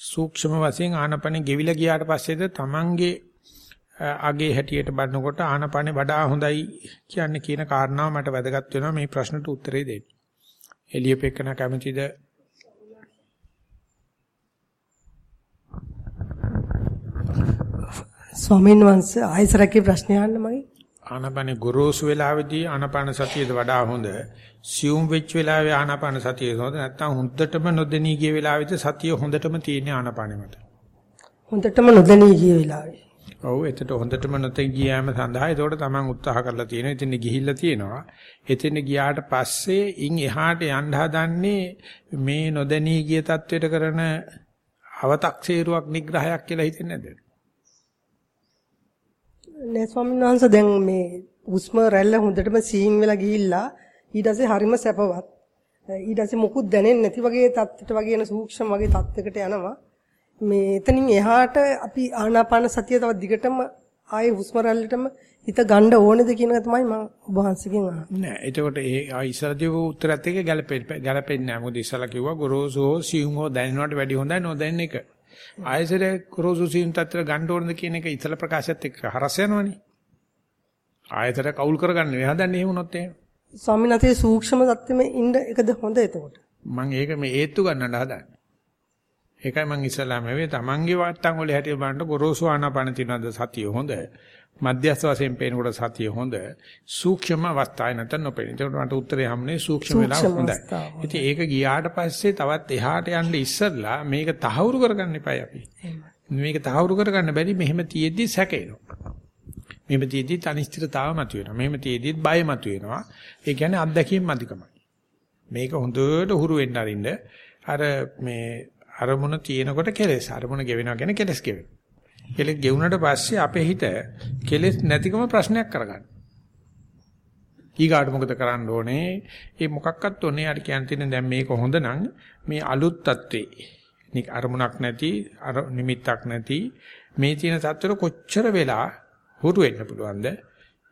Speaker 1: සූක්ෂම වශයෙන් ආනපනේ ගෙවිලා ගියාට පස්සේද තමන්ගේ අගේ හැටියට බලනකොට ආනපනේ වඩා හොඳයි කියන්නේ කියන කාරණාව මට වැදගත් වෙනවා මේ ප්‍රශ්නට උත්තරේ දෙන්න. එළියපෙකන කැමතිද
Speaker 5: ස්වාමීන් වහන්සේ ආයසරකේ ප්‍රශ්නය අහන්න මගේ.
Speaker 1: ආනපනේ ගොරෝසු වෙලාවේදී ආනපන සතියද වඩා හොඳ. සියුම් වෙච්ච වෙලාවේ ආනපන සතියද හොඳ නැත්නම් හොඳටම නොදෙනී ගිය වෙලාවේද සතිය හොඳටම තියෙන ආනපනෙමද?
Speaker 5: හොඳටම නොදෙනී ගිය වෙලාවේ.
Speaker 1: ඔව් එතට හොඳටම නැතෙන් ගියාම සඳහා ඒතකොට තමන් උත්සාහ කරලා තියෙනවා. එතෙන් ගිහිල්ලා තියෙනවා. එතෙන් ගියාට පස්සේ ඉන් එහාට යන්න හදන්නේ මේ නොදැනී ගිය தത്വයට කරන අව탁සේරුවක් නිග්‍රහයක් කියලා හිතෙන්නේ නැද්ද?
Speaker 5: නෑ ස්වාමීන් වහන්සේ දැන් මේ හුස්ම රැල්ල හොඳටම සීන් වෙලා ගිහිල්ලා ඊට පස්සේ හරිම සැපවත් ඊට පස්සේ මොකුත් දැනෙන්නේ නැති වගේ தත්ත්වයට වගේ යන සූක්ෂම වගේ தත්ත්වයකට යනවා. මේ එතනින් එහාට අපි ආනාපාන සතිය තව දිගටම ආයේ හුස්ම රැල්ලටම හිත ගන්න ඕනේද කියන එක තමයි මම ඔබ වහන්සේගෙන් අහන්නේ.
Speaker 1: නෑ එතකොට ඒ ඉස්සරදී උත්තරත් එක්ක ගැලපෙන්නේ ගැලපෙන්නේ නෑ. මොකද ඉස්සලා කිව්වා ගොරෝසෝ සියුම් හෝ දැනෙනවට වැඩි හොඳයි නොදැනෙන එක. ආයසර ගොරෝසු සියුම් තත්ත්ව ගන්න ඕනද කියන එක ඉතල ප්‍රකාශයත් එක්ක හරස් යනවනේ. ආයතර කවුල් කරගන්න වෙ හදන්නේ එහෙම වුණොත් එහෙම.
Speaker 5: ස්වාමීන් වහන්සේ සූක්ෂම தත්ත්වෙම ඉන්න එකද හොඳ එතකොට?
Speaker 1: මම ඒක මේ ඒත්තු ගන්නට හදන්නේ. ඒකයි මම ඉස්සලාම වෙයි තමන්ගේ වාට්ටම් වල හැටියට බලන්න ගොරෝසු ආනාපාන තියනද සතිය හොඳ. මධ්‍යස්ථ වශයෙන් පේනකොට සතිය හොඳ. සූක්ෂම අවස්ථාවේ නැත්නම් නොපෙනෙන. ඒකට මට උත්තරේ හම්නේ සූක්ෂම වෙලා හොඳයි. ඉතින් ඒක ගියාට පස්සේ තවත් එහාට යන්න ඉස්සෙල්ලා මේක තහවුරු කරගන්න එපායි අපි. මේක තහවුරු කරගන්න බැරි මෙහෙම තියෙද්දි සැකේනවා. මෙහෙම තියෙද්දි අනිශ්චිතතාව මතුවෙනවා. මෙහෙම තියෙද්දි බය මතුවෙනවා. ඒ කියන්නේ අත්දැකීම් අධිකමයි. මේක හොඳට හුරු වෙන්න අරින්න අර මේ අරමුණ තියෙනකොට කෙලෙස් අරමුණ ගෙවෙනවා කියන්නේ කෙලෙස් ගෙවෙනවා. කෙලෙස් ගෙවුනට පස්සේ අපේ හිත කෙලෙස් නැතිකම ප්‍රශ්නයක් කරගන්න. ඊගාට මොකද කරන්න ඕනේ? ඒ මොකක්වත් ඕනේ අර කියන්න තියෙන දැන් මේක හොඳ නම් මේ අලුත් తත්වේ. නික අරමුණක් නැති අර නිමිත්තක් නැති මේ තියෙන తත්වෙට කොච්චර වෙලා හුරු වෙන්න පුළුවන්ද?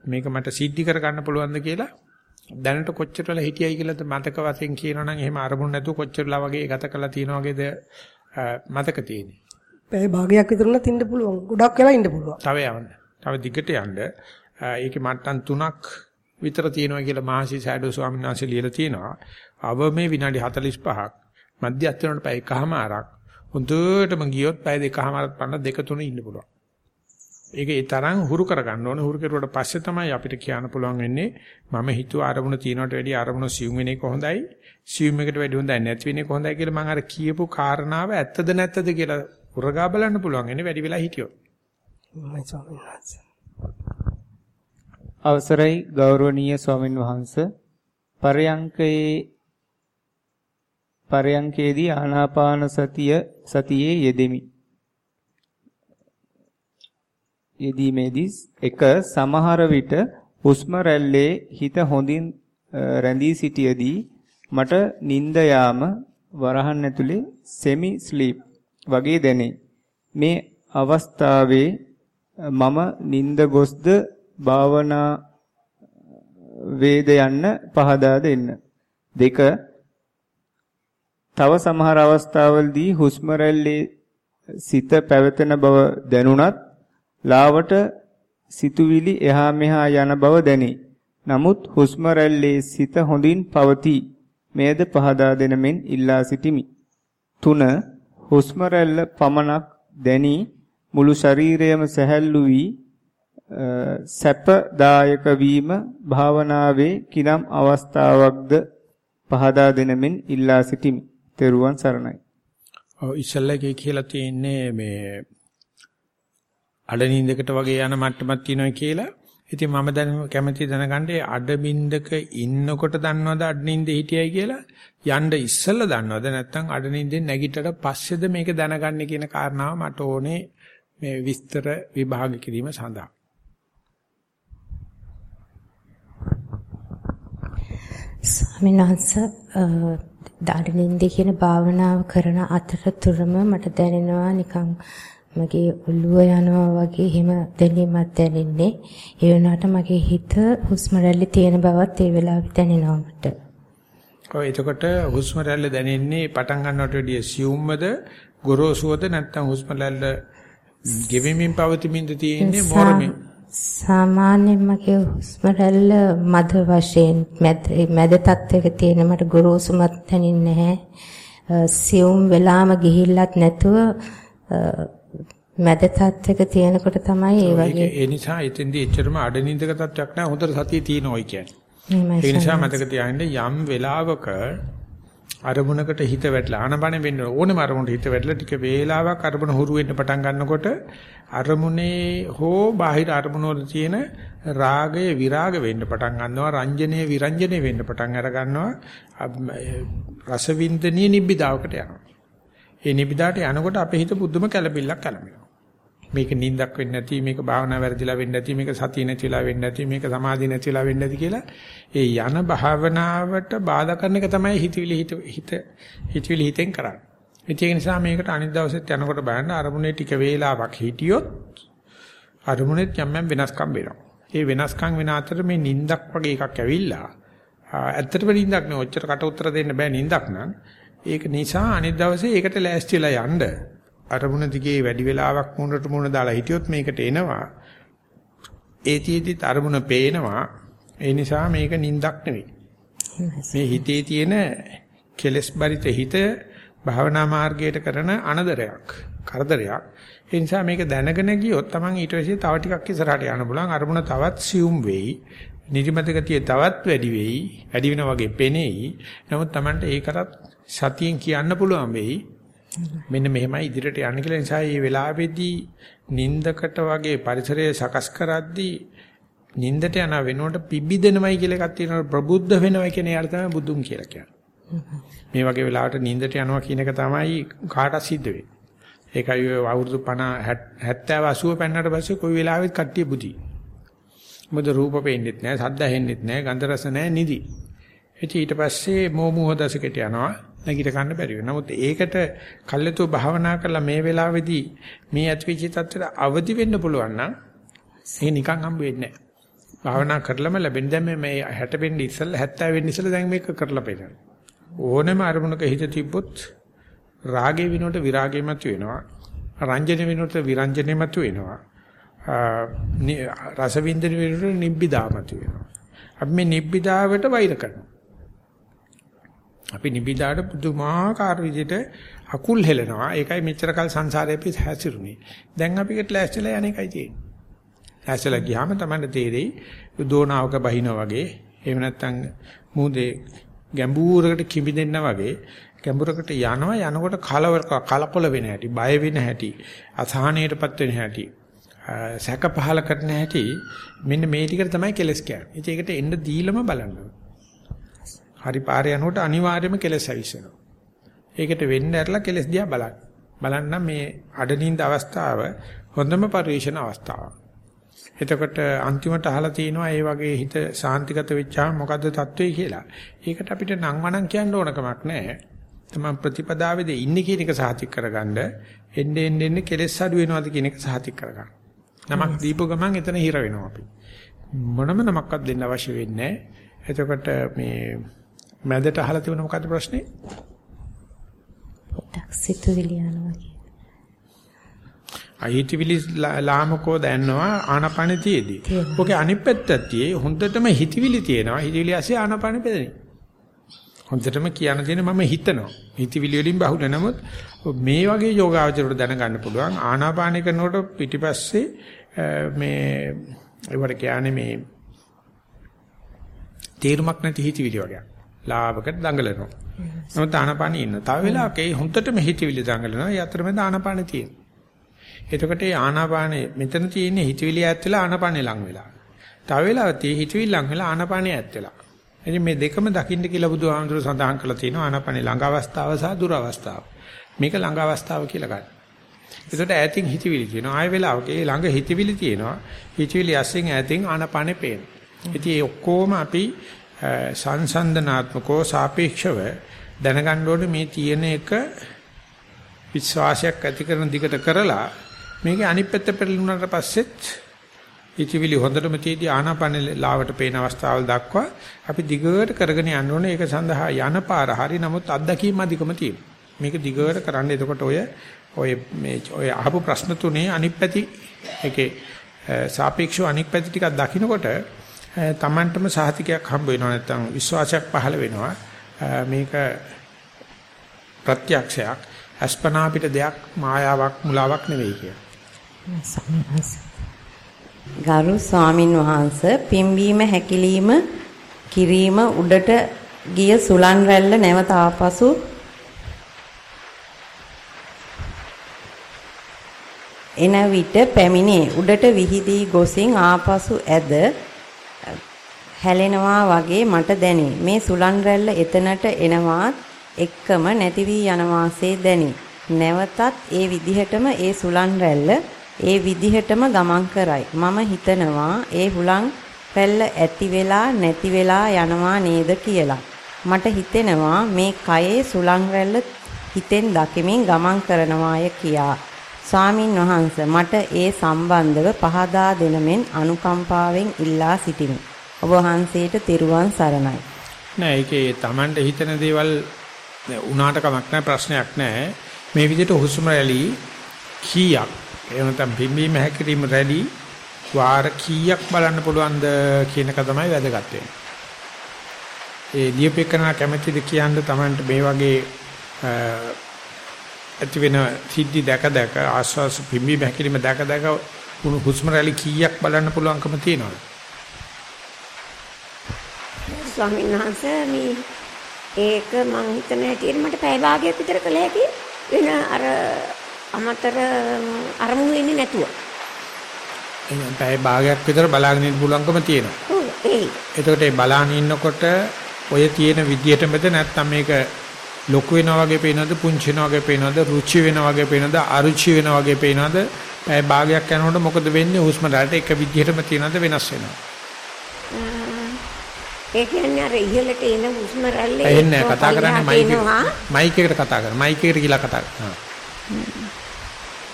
Speaker 1: මේක මට සිද්ධි කරගන්න පුළුවන්ද කියලා දැනට කොච්චර වෙලා හිටියයි කියලාද මතක වශයෙන් කියනවනම් එහෙම අරමුණ නැතුව කොච්චරලා වගේ ගත කරලා තියෙන වගේද මතක තියෙන්නේ.
Speaker 5: පැය භාගයක් විතර උනත් ඉන්න පුළුවන්. ගොඩක් වෙලා ඉන්න පුළුවන්.
Speaker 1: තව යන්න. තව දිගට යන්න. ඒකේ මට්ටම් තුනක් විතර තියෙනවා කියලා මහසි සෑඩෝ ස්වාමීන් වහන්සේ ලියලා තියෙනවා. අව මේ විනාඩි 45ක් මධ්‍යස්ථ වෙනකොට පැය එකමාරක් හොඳටම ගියොත් පැය දෙකමාරක් පන්න දෙක තුන ඉන්න පුළුවන්. ඒක ඒ තරම් හුරු කරගන්න ඕනේ. හුරු කරුවට පස්සේ තමයි අපිට කියන්න පුළුවන් වෙන්නේ මම හිතුව අරමුණ තියනට වැඩිය අරමුණ සියුම් වෙන එක හොඳයි. සියුම් එකට වැඩිය හොඳයි නැති වෙන එක හොඳයි කියලා මම අර කියපු කාරණාව ඇත්තද නැත්තද කියලා උරගා බලන්න පුළුවන් ඉන්නේ වැඩි වෙලා හිටියොත්.
Speaker 2: අවසරයි ගෞරවනීය ස්වාමින් වහන්සේ පරයන්කේ පරයන්කේදී ආනාපාන සතිය සතියේ යෙදෙමි. යෙදීමේදී එක සමහර විට හුස්ම රැල්ලේ හිත හොඳින් රැඳී සිටියේදී මට නිින්ද යාම වරහන් ඇතුලේ සෙමි ස්ලීප් වගේ දැනේ. මේ අවස්ථාවේ මම නිින්ද ගොස්ද භාවනා වේද යන්න පහදා දෙන්න. දෙක තව සමහර අවස්ථාවලදී හුස්ම සිත පැවතෙන බව දැනුණත් ලාවට සිතුවිලි එහා මෙහා යන බව දැනේ. නමුත් හුස්ම සිත හොඳින් පවතී. මේද පහදා දෙන මෙන් ඉල්ලා සිටිමි. 3 හුස්ම රැල්ල පමණක් දැනි මුළු ශරීරයම සැහැල්ලු වී සැපදායක වීම භාවනාවේ කිනම් අවස්ථාවක්ද පහදා දෙනමින් ඉල්ලා සිටිමි. තෙරුවන් සරණයි.
Speaker 1: ඔව් ඉස්සල්ලාගේ කියලා තියෙන්නේ මේ අඩනින්දකට වගේ යන මට්ටමක් තියෙනවා කියලා. ඉතින් මම දැන් කැමැති දැනගන්නේ අඩබින්දක ඉන්නකොට දන්නවද අඩනින්දේ හිටියයි කියලා? යන්න ඉස්සෙල්ලා දන්නවද නැත්නම් අඩනින්දෙන් නැගිටට පස්සේද මේක දැනගන්නේ කියන කාරණාව මට ඕනේ මේ විස්තර විභාග කිරීම සඳහා.
Speaker 3: ස්වාමීන් වහන්සේ දාඩනින්ද කියන භාවනාව කරන අතරතුරම මට දැනෙනවා නිකන් මගේ ඔළුව යනවා වගේ හිම දැනීමක් දැනෙන්නේ. ඒ වුණාට මගේ හිත හුස්ම රැල්ලේ තියෙන බවත් ඒ වෙලාවේ දැනෙනවා මට.
Speaker 1: ඔය එතකොට හුස්ම රැල්ල දැනෙන්නේ පටන් ගන්නවට වැඩිය සියුම්මද ගොරෝසුවද නැත්නම් හුස්ම රැල්ල ගෙවෙමින් පවතිමින්ද තියෙන්නේ මෝරමින්
Speaker 3: සාමාන්‍යයෙන් මගේ හුස්ම රැල්ල මද වශයෙන් මැද මැද තත්වයක තියෙන මට ගොරෝසුමත් දැනෙන්නේ නැහැ. සියුම් වෙලාම ගිහිල්ලත් නැතුව මැද තත්වයක තියෙනකොට තමයි ඒ වගේ
Speaker 1: ඒ නිසා එතෙන්දී එච්චරම අඩනින්දක තත්වයක් නැහැ හොඳට සතිය තියෙනවයි කියන්නේ. ඒ නිසා මතක තියාගන්න යම් වෙලාවක අරමුණකට හිත වැටලා ආනපන වෙන්න ඕනෙම අරමුණට හිත වැටලා ටික වේලාවක් අරමුණ හුරු වෙන්න පටන් ගන්නකොට අරමුණේ හෝ බාහිර අරමුණ වල තියෙන රාගය විරාග වෙන්න පටන් ගන්නවා රංජනීය විරංජනේ වෙන්න පටන් අර ගන්නවා රසවින්දනීය නිබ්බිදාවකට යනවා. ඒ නිබ්බිදාට යනකොට අපේ හිත බුදුම කැළපිල්ලක් කැළඹෙනවා. මේක නිින්දක් වෙන්නේ නැති මේක භාවනා වැරදිලා වෙන්නේ නැති මේක සතිය නැතිලා වෙන්නේ නැති මේක සමාධිය නැතිලා වෙන්නේ නැති කියලා ඒ යන භාවනාවට බාධා කරන එක තමයි හිතවිලි හිත හිත හිතවිලි හිතෙන් කරන්නේ. ඒක නිසා මේකට අනිත් දවසෙත් යනකොට බලන්න අරමුණේ ටික වේලාවක් හිටියොත් අරමුණෙත් යම් යම් වෙනස්කම් වෙනවා. ඒ වෙනස්කම් වෙන අතර මේ නිින්දක් වගේ එකක් ඇවිල්ලා ඇත්තටම නිින්දක් නෙවෙයි ඔච්චර කට උතර දෙන්න බෑ නිින්දක් නම් ඒක නිසා අනිත් දවසේ ඒකට ලෑස්තිලා යන්න අරමුණ දිගේ වැඩි වෙලාවක් මුණට මුණ දාලා හිටියොත් මේකට එනවා. ඒතිෙදි අරමුණ පේනවා. ඒ නිසා මේක නිින්දක් නෙවෙයි. මේ හිතේ තියෙන කෙලස් බරිත හිත භාවනා මාර්ගයට කරන අනදරයක්, කරදරයක්. ඒ නිසා මේක දැනගෙන ගියොත් Taman ඊට පස්සේ තව ටිකක් ඉස්සරහට යන්න පුළුවන්. අරමුණ තවත් සියුම් වෙයි. නිදිමත ගතිය තවත් වැඩි වෙයි. වැඩි වෙනා වගේ පෙනෙයි. නමුත් Tamanට ඒකටත් සතියෙන් කියන්න පුළුවන් වෙයි. මෙන්න මෙහෙමයි ඉදිරියට යන්න කියලා නිසා මේ වෙලාවේදී නින්දකට වගේ පරිසරය සකස් කරද්දී නින්දට යන වෙනකොට පිබිදෙනවයි කියලා එකක් තියෙනවා ප්‍රබුද්ධ වෙනවයි කියන එක තමයි බුදුන් කියලා කියන්නේ. මේ වගේ වෙලාවට නින්දට යනවා කියන එක තමයි කාටත් සිද්ධ වෙන්නේ. ඒකයි අවුරුදු 50 70 80 පෙන්නට පස්සේ කොයි වෙලාවෙත් කට්ටිය බුදි. මොකද රූප පේන්නෙත් නැහැ, සද්ද ඇහෙන්නෙත් නැහැ, ගන්ධ රස නැහැ, නිදි. ඊට පස්සේ මෝමුහ දසකට යනවා. නැගිට ගන්න බැරි වෙනවා. නමුත් ඒකට කල්යතෝ භාවනා කරලා මේ වෙලාවේදී මේ ඇතිවිච තත්ත්වයට අවදි වෙන්න පුළුවන් නම් ඒ නිකන් හම්බ වෙන්නේ නැහැ. භාවනා කරලම ලැබෙන දැන් මේ 60 වෙන්න ඉස්සෙල්ලා 70 වෙන්න ඉස්සෙල්ලා දැන් මේක කරලා පෙන්නන. ඕනෙම අරමුණක හිත තිබ්බොත් රාගේ විනෝට විරාගේ මත වෙනවා. රංජන විනෝට විරංජනේ මත වෙනවා. රස වින්දන විනෝට නිබ්බිදා මත වෙනවා. අපි මේ නිබ්බිදාවට වෛර කරනවා. අපි නිබිදාට පුදුමාකාර විදිහට අකුල් හෙලනවා. ඒකයි මෙච්චර කල් සංසාරේ අපි හැසිරුනේ. දැන් අපි කට ලෑස්තිලා යන එකයි තියෙන්නේ. ලෑස්තිලා ගියාම තමයි තේරෙයි දෝනාවක බහිනා වගේ. එහෙම නැත්නම් මූදේ ගැඹුරකට කිඹිදෙන්න වගේ ගැඹුරකට යනවා යනකොට කලවර කලකොල වෙන හැටි, බය වෙන හැටි, අසහනයටපත් වෙන හැටි, සැක පහල කරන හැටි මෙන්න මේ ටිකට තමයි කෙලස් කියන්නේ. ඒකට එන්න දීලම බලන්න. හරි පාරේ යනකොට අනිවාර්යයෙන්ම කෙලස් ඇවිස්සෙනවා. ඒකට වෙන්න ඇරලා කෙලස් දිහා බලන්න. බලන්න මේ අඩනින්ද අවස්ථාව හොඳම පරිශන අවස්ථාවක්. එතකොට අන්තිමට අහලා තිනවා ඒ වගේ හිත සාන්තිගත වෙච්චාම මොකද්ද தત્ත්වය කියලා. ඒකට අපිට නම් වණන් කියන්න ඕන කමක් නැහැ. තමන් ප්‍රතිපදාවේදී ඉන්නේ කියන එක සාතික් කරගන්න එන්නේ එන්නේ කෙලස් අඩු වෙනවද කියන එක සාතික් කරගන්න. නමක් දීපු ගමන් එතන හිර වෙනවා අපි. මොනම නමක්වත් දෙන්න අවශ්‍ය වෙන්නේ නැහැ. එතකොට මේ මැදට අහලා තිබුණ මොකද්ද ප්‍රශ්නේ?
Speaker 3: පොඩ්ඩක් සිතුවිලි යනවා කියන.
Speaker 1: අහිතවිලි ලාමකෝ දැනනවා ආනපන තියේදී. ඔකේ අනිත් පැත්තත් තියේ හොඳටම හිතවිලි තියෙනවා. හිතවිලි ඇසේ ආනපන පෙදෙන්නේ. හොඳටම කියන්න තියෙන මම හිතනවා. හිතවිලි වලින් බහුල නමුත් මේ වගේ යෝගාවචරවල දැනගන්න පුළුවන් ආනාපාන කරනකොට පිටිපස්සේ මේ ඒවට කියන්නේ මේ තේරුමක් නැති හිතවිලි වගේ. ලාභකට දඟලනවා. නමුත් ආනපානෙ ඉන්න. තව වෙලාවක ඒ හොන්දටම හිතවිලි දඟලනවා. ඒ අතරමැද ආනපානෙ තියෙනවා. එතකොට ඒ ආනාපානෙ මෙතන තියෙන හිතවිලි ඈත් වෙලා ආනාපානෙ ලඟ වෙලා. තව වෙලාවක් tie හිතවිලි ලඟ වෙලා ආනාපානෙ ඈත් වෙලා. ඉතින් මේ දෙකම දකින්න කියලා බුදුහාමුදුරුවෝ සඳහන් කරලා තියෙනවා ආනාපානෙ ළඟ අවස්ථාව සහ දුර අවස්ථාව. මේක ළඟ අවස්ථාව කියලා ගන්න. ඒකට ඈතින් හිතවිලි තියෙනවා. ආය වෙලාවක ඒ ළඟ හිතවිලි තියෙනවා. හිතවිලි ඇස්සෙන් ඈතින් ආනාපානෙ පේනවා. ඉතින් ඒ ඔක්කොම අපි සංසන්දනාත්මකව සාපේක්ෂව දැනගන්න ඕනේ මේ තියෙන එක විශ්වාසයක් ඇති කරන දිගට කරලා මේකේ අනිත් පැත්ත පෙරළුණාට පස්සෙත් ඉතිවිලි හොඳටම තියදී ආනාපාන ලාවට පේන අවස්ථාවල් දක්වා අපි දිගට කරගෙන යන්න ඕනේ. ඒක සඳහා යන පාර හරි නමුත් අත්දැකීම් අධිකම තියෙනවා. මේක දිගට කරන්න එතකොට ඔය ඔය මේ ඔය අහපු ප්‍රශ්න තුනේ අනිත් පැති ඒකේ සාපේක්ෂව අනිත් පැති ටිකක් දකිනකොට Tamanටම සහතිකයක් හම්බ වෙනවා නැත්නම් විශ්වාසයක් පහළ වෙනවා. මේක ප්‍රත්‍යක්ෂයක් අස්පනා පිට දෙයක් මායාවක් මුලාවක් නෙවෙයි කියලා.
Speaker 6: ගරු ස්වාමින් වහන්සේ පිම්බීම හැකිලිම කිරීම උඩට ගිය සුලන් රැල්ල නැවත ආපසු එන විට පැමිණේ උඩට විහිදී ගොසින් ආපසු ඇද හැලෙනවා වගේ මට දැනේ මේ සුලන් රැල්ල එතනට එනවාත් එක්කම නැති වී යනවාසේ දැනේ නැවතත් ඒ විදිහටම ඒ සුලන් රැල්ල ඒ විදිහටම ගමන් කරයි. මම හිතනවා ඒ හුලං රැල්ල ඇති වෙලා නැති වෙලා යනවා නේද කියලා. මට හිතෙනවා මේ කයේ සුලං රැල්ල හිතෙන් දකිමින් ගමන් කරනවාය කියා. ස්වාමින් වහන්සේ මට ඒ සම්බන්ධව පහදා දෙනමෙන් අනුකම්පාවෙන් ඉල්ලා සිටිමි. ඔබ වහන්සේට තෙරුවන් සරණයි.
Speaker 1: නෑ ඒකේ Tamanට හිතන දේවල් උනාට කමක් නෑ ප්‍රශ්නයක් නෑ. මේ විදිහට හුස්ම රැලි කීයක් එහෙම නැත්නම් බිම්බීම හැකිරීම රැලි වාර කීයක් බලන්න පුළුවන්ද කියන එක තමයි වැදගත් වෙන්නේ. ඒ දීපේකන කැමැතිද කියන්න Tamanට මේ වගේ ඇති වෙන සිද්ධි දැක දැක ආස්වාස බිම්බීම හැකිරීම දැක දැක හුස්ම රැලි කීයක් බලන්න පුළුවන්කම තියෙනවද?
Speaker 7: ස්වාමීන් වහන්සේ මේ ඒක මං හිතන හැටියට මට පැය භාගයක් විතර කළ හැකි වෙන අර අමතර අරමුණු වෙන්නේ නැතුව.
Speaker 1: එහෙනම් පැය භාගයක් විතර බලාගෙන ඉන්න පුළුවන්කම තියෙනවා.
Speaker 7: ඔව් ඒයි.
Speaker 1: එතකොට ඒ බලාගෙන ඉන්නකොට ඔය තියෙන විදියටමද නැත්නම් මේක ලොකු වෙනවා වගේ පේනවද පුංචි වෙනවා වගේ පේනවද රුචි වෙනවා වගේ පේනවද අරුචි වෙනවා වගේ පේනවද පැය භාගයක් යනකොට මොකද වෙන්නේ හුස්ම රටට එක විදියටම තියෙනවද වෙනස් වෙනවද
Speaker 7: ඒ කියන්නේ අර ඉහළට එන හුස්ම රැල්ල
Speaker 1: එන්නේ කතා කරන්නේ මයික් මයික් එකට කතා කරා මයික් එකට කියලා කතා කරා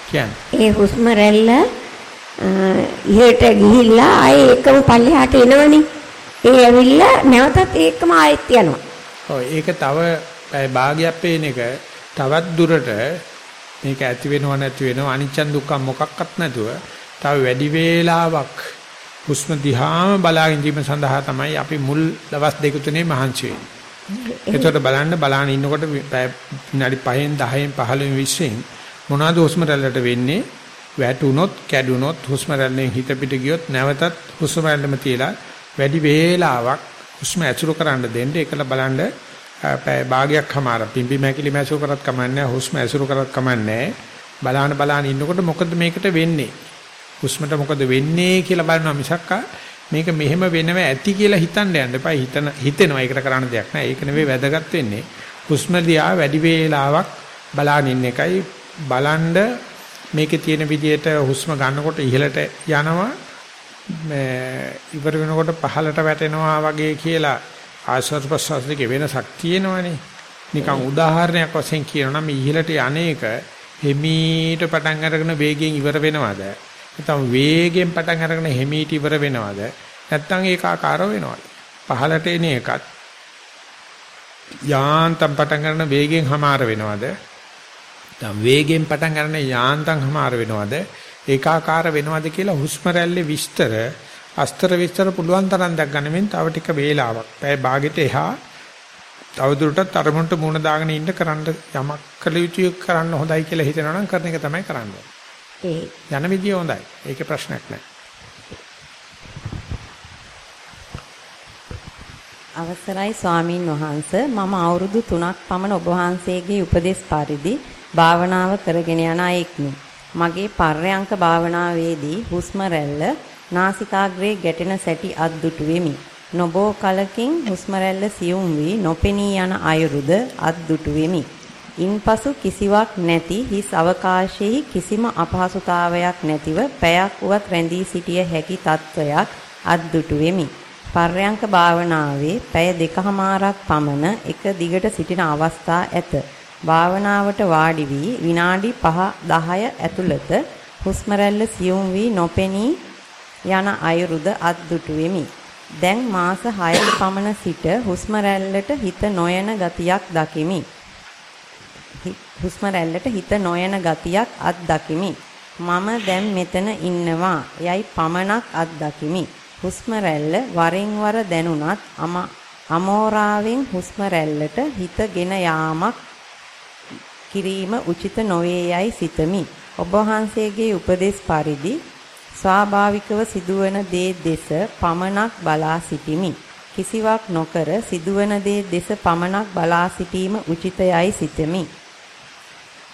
Speaker 1: කියන්නේ.
Speaker 7: ඒ හුස්ම රැල්ල ඉහළට ගිහිල්ලා ආයේ එකම පල්ලෙහාට එනවනේ. ඒ ඇවිල්ලා නැවතත් ඒකම ආයෙත් යනවා.
Speaker 1: ඔව්. ඒක තව භාගයක් පේන එක. තවත් දුරට මේක ඇති වෙනව නැති වෙනව අනිච්චන් දුක්ඛ මොකක්වත් නැතුව තව වැඩි වේලාවක් හුස්ම දිහාම බලාගෙන ඉඳීම සඳහා තමයි අපි මුල් දවස් දෙක තුනේ මහන්සි වෙන්නේ. ඒකට බලන්න බලාගෙන ඉන්නකොට විනාඩි 5න් 10න් 15න් 20න් මොනවද හුස්ම රැල්ලට වෙන්නේ? වැටුනොත්, කැඩුනොත් හුස්ම රැල්ලෙන් හිත පිට ගියොත් නැවතත් හුස්ම රැල්ලම තියලා වැඩි වේලාවක් හුස්ම ඇතුළු කරන්න දෙන්න. ඒකල බලන්න පැය භාගයක් හමාර. පිම්බි මැකිලි මැසු කරත් කමන්නේ හුස්ම ඇසුරු කරත් කමන්නේ බලාන බලාන ඉන්නකොට මොකද මේකට වෙන්නේ හුස්මට මොකද වෙන්නේ කියලා බලනවා මිසක් මේක මෙහෙම වෙනව ඇති කියලා හිතන්න යන්න එපා. හිතන හිතෙනවා ඒකට කරන්න දෙයක් නැහැ. ඒක නෙවෙයි වැදගත් වෙන්නේ. හුස්ම දිහා වැඩි වේලාවක් බලාගෙන ඉන්න එකයි බලන්ඩ මේකේ තියෙන විදිහට හුස්ම ගන්නකොට ඉහළට යනවා ඉවර වෙනකොට පහළට වැටෙනවා වගේ කියලා ආශ්වාස ප්‍රශ්වාස දෙකේ වෙනසක් තියෙනවනේ. නිකන් උදාහරණයක් වශයෙන් කියනවා නම් ඉහළට යන්නේක හිමීට පටන් අරගෙන වේගයෙන් ඉවර වෙනවද? නැත්නම් වේගයෙන් පටන් අරගෙන හිමීට ඉවර වෙනවද? නැත්නම් ඒකාකාර වෙනවද? පහළට එන එකත් යාන්තම් පටන් ගන්න වේගයෙන් හමාර වෙනවද? නැත්නම් වේගයෙන් පටන් ගන්න යාන්තම් හමාර වෙනවද? ඒකාකාර වෙනවද කියලා හුස්ම රැල්ලේ විස්තර අස්තර විස්තර පුළුවන් තරම් දැක් ගන්නමින් තව ටික වේලාවක් පැය භාගෙට එහා තවදුරටත් අරමුණට මුණ දාගෙන ඉන්න කරන්න යමක් කළ යුතු කරන්න හොඳයි කියලා හිතනවා නම් කරන එක තමයි කරන්නේ.
Speaker 7: ඒ
Speaker 1: යන විදිය හොඳයි. ඒකේ ප්‍රශ්නයක් නැහැ.
Speaker 6: අවසරයි ස්වාමින් වහන්ස මම අවුරුදු 3ක් පමණ ඔබ වහන්සේගේ උපදෙස් පරිදි භාවනාව කරගෙන යන අයෙක්මි. මගේ පර්යංක භාවනාවේදී හුස්ම රැල්ල නාසිකාග්‍රේ ගැටෙන සැටි අද්දුටු වෙමි. නොබෝ කලකින් හුස්ම රැල්ල සියුම් වී නොපෙනී යන අයුරුද අද්දුටු වෙමි. ඉන්පසු කිසිවක් නැති හිස් අවකාශයේ කිසිම අපහසුතාවයක් නැතිව පැයක් වුවත් රැඳී සිටිය හැකි තත්වයක් අද්දුටු වෙමි. පර්යංක භාවනාවේ පැය දෙකහමාරක් පමණ එක දිගට සිටින අවස්ථා ඇත. භාවනාවට වාඩි වී විනාඩි 5 10 ඇතුළත හුස්ම රැල්ල සියුම් වී නොපෙනී යන අයුරුද අද්දුටු වෙමි. දැන් මාස 6ක පමණ සිට හුස්ම රැල්ලට හිත නොයන ගතියක් දකිමි. හුස්ම රැල්ලට හිත නොයන ගතියක් අත්දකිමි. මම දැන් මෙතන ඉන්නවා යයි පමණක් අත්දකිමි. හුස්ම රැල්ල වරින් වර දැනුණත් අමෝරාවෙන් හුස්ම රැල්ලට හිතගෙන යාමක් කිරීම උචිත නොවේ යයි සිතමි. ඔබ වහන්සේගේ උපදේශ පරිදි ස්වාභාවිකව සිදුවන දේ දෙස පමණක් බලා සිටිමි. කිසිවක් නොකර සිදුවන දේ දෙස පමණක් බලා සිටීම උචිතයයි සිතමි.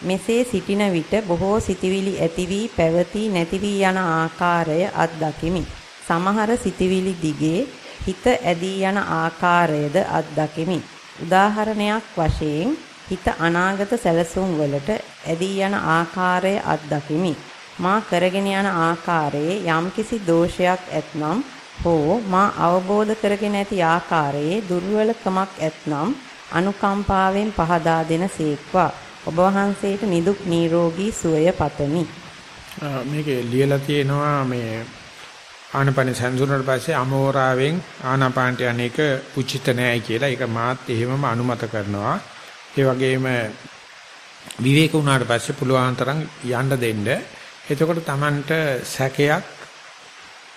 Speaker 6: මෙසේ සිටින විට බොහෝ සිටිවිලි ඇති වී පැවතී නැති වී යන ආකාරය අත්දකිමි. සමහර සිටිවිලි දිගේ හිත ඇදී යන ආකාරයද අත්දකිමි. උදාහරණයක් වශයෙන් හිත අනාගත සැලසුම් වලට ඇදී යන ආකාරය අත්දකිමි. මා කරගෙන යන ආකාරයේ යම්කිසි දෝෂයක් ඇතනම් හෝ මා අවබෝධ කරගෙන ඇති ආකාරයේ දුර්වලකමක් ඇතනම් අනුකම්පාවෙන් පහදා දෙන සේක්වා ඔබ වහන්සේට නිදුක් නිරෝගී සුවය පතමි.
Speaker 1: මේකේ ලියලා තියෙනවා මේ ආනපන සංසුනට පස්සේ අමෝරාවෙන් ආනාපානට යන්නේක උචිත නෑයි කියලා. ඒක මාත් එහෙමම අනුමත කරනවා. ඒ වගේම විවේක වුණාට පස්සේ පුළුවන් තරම් යන්න දෙන්න. එතකොට Tamanට සැකයක්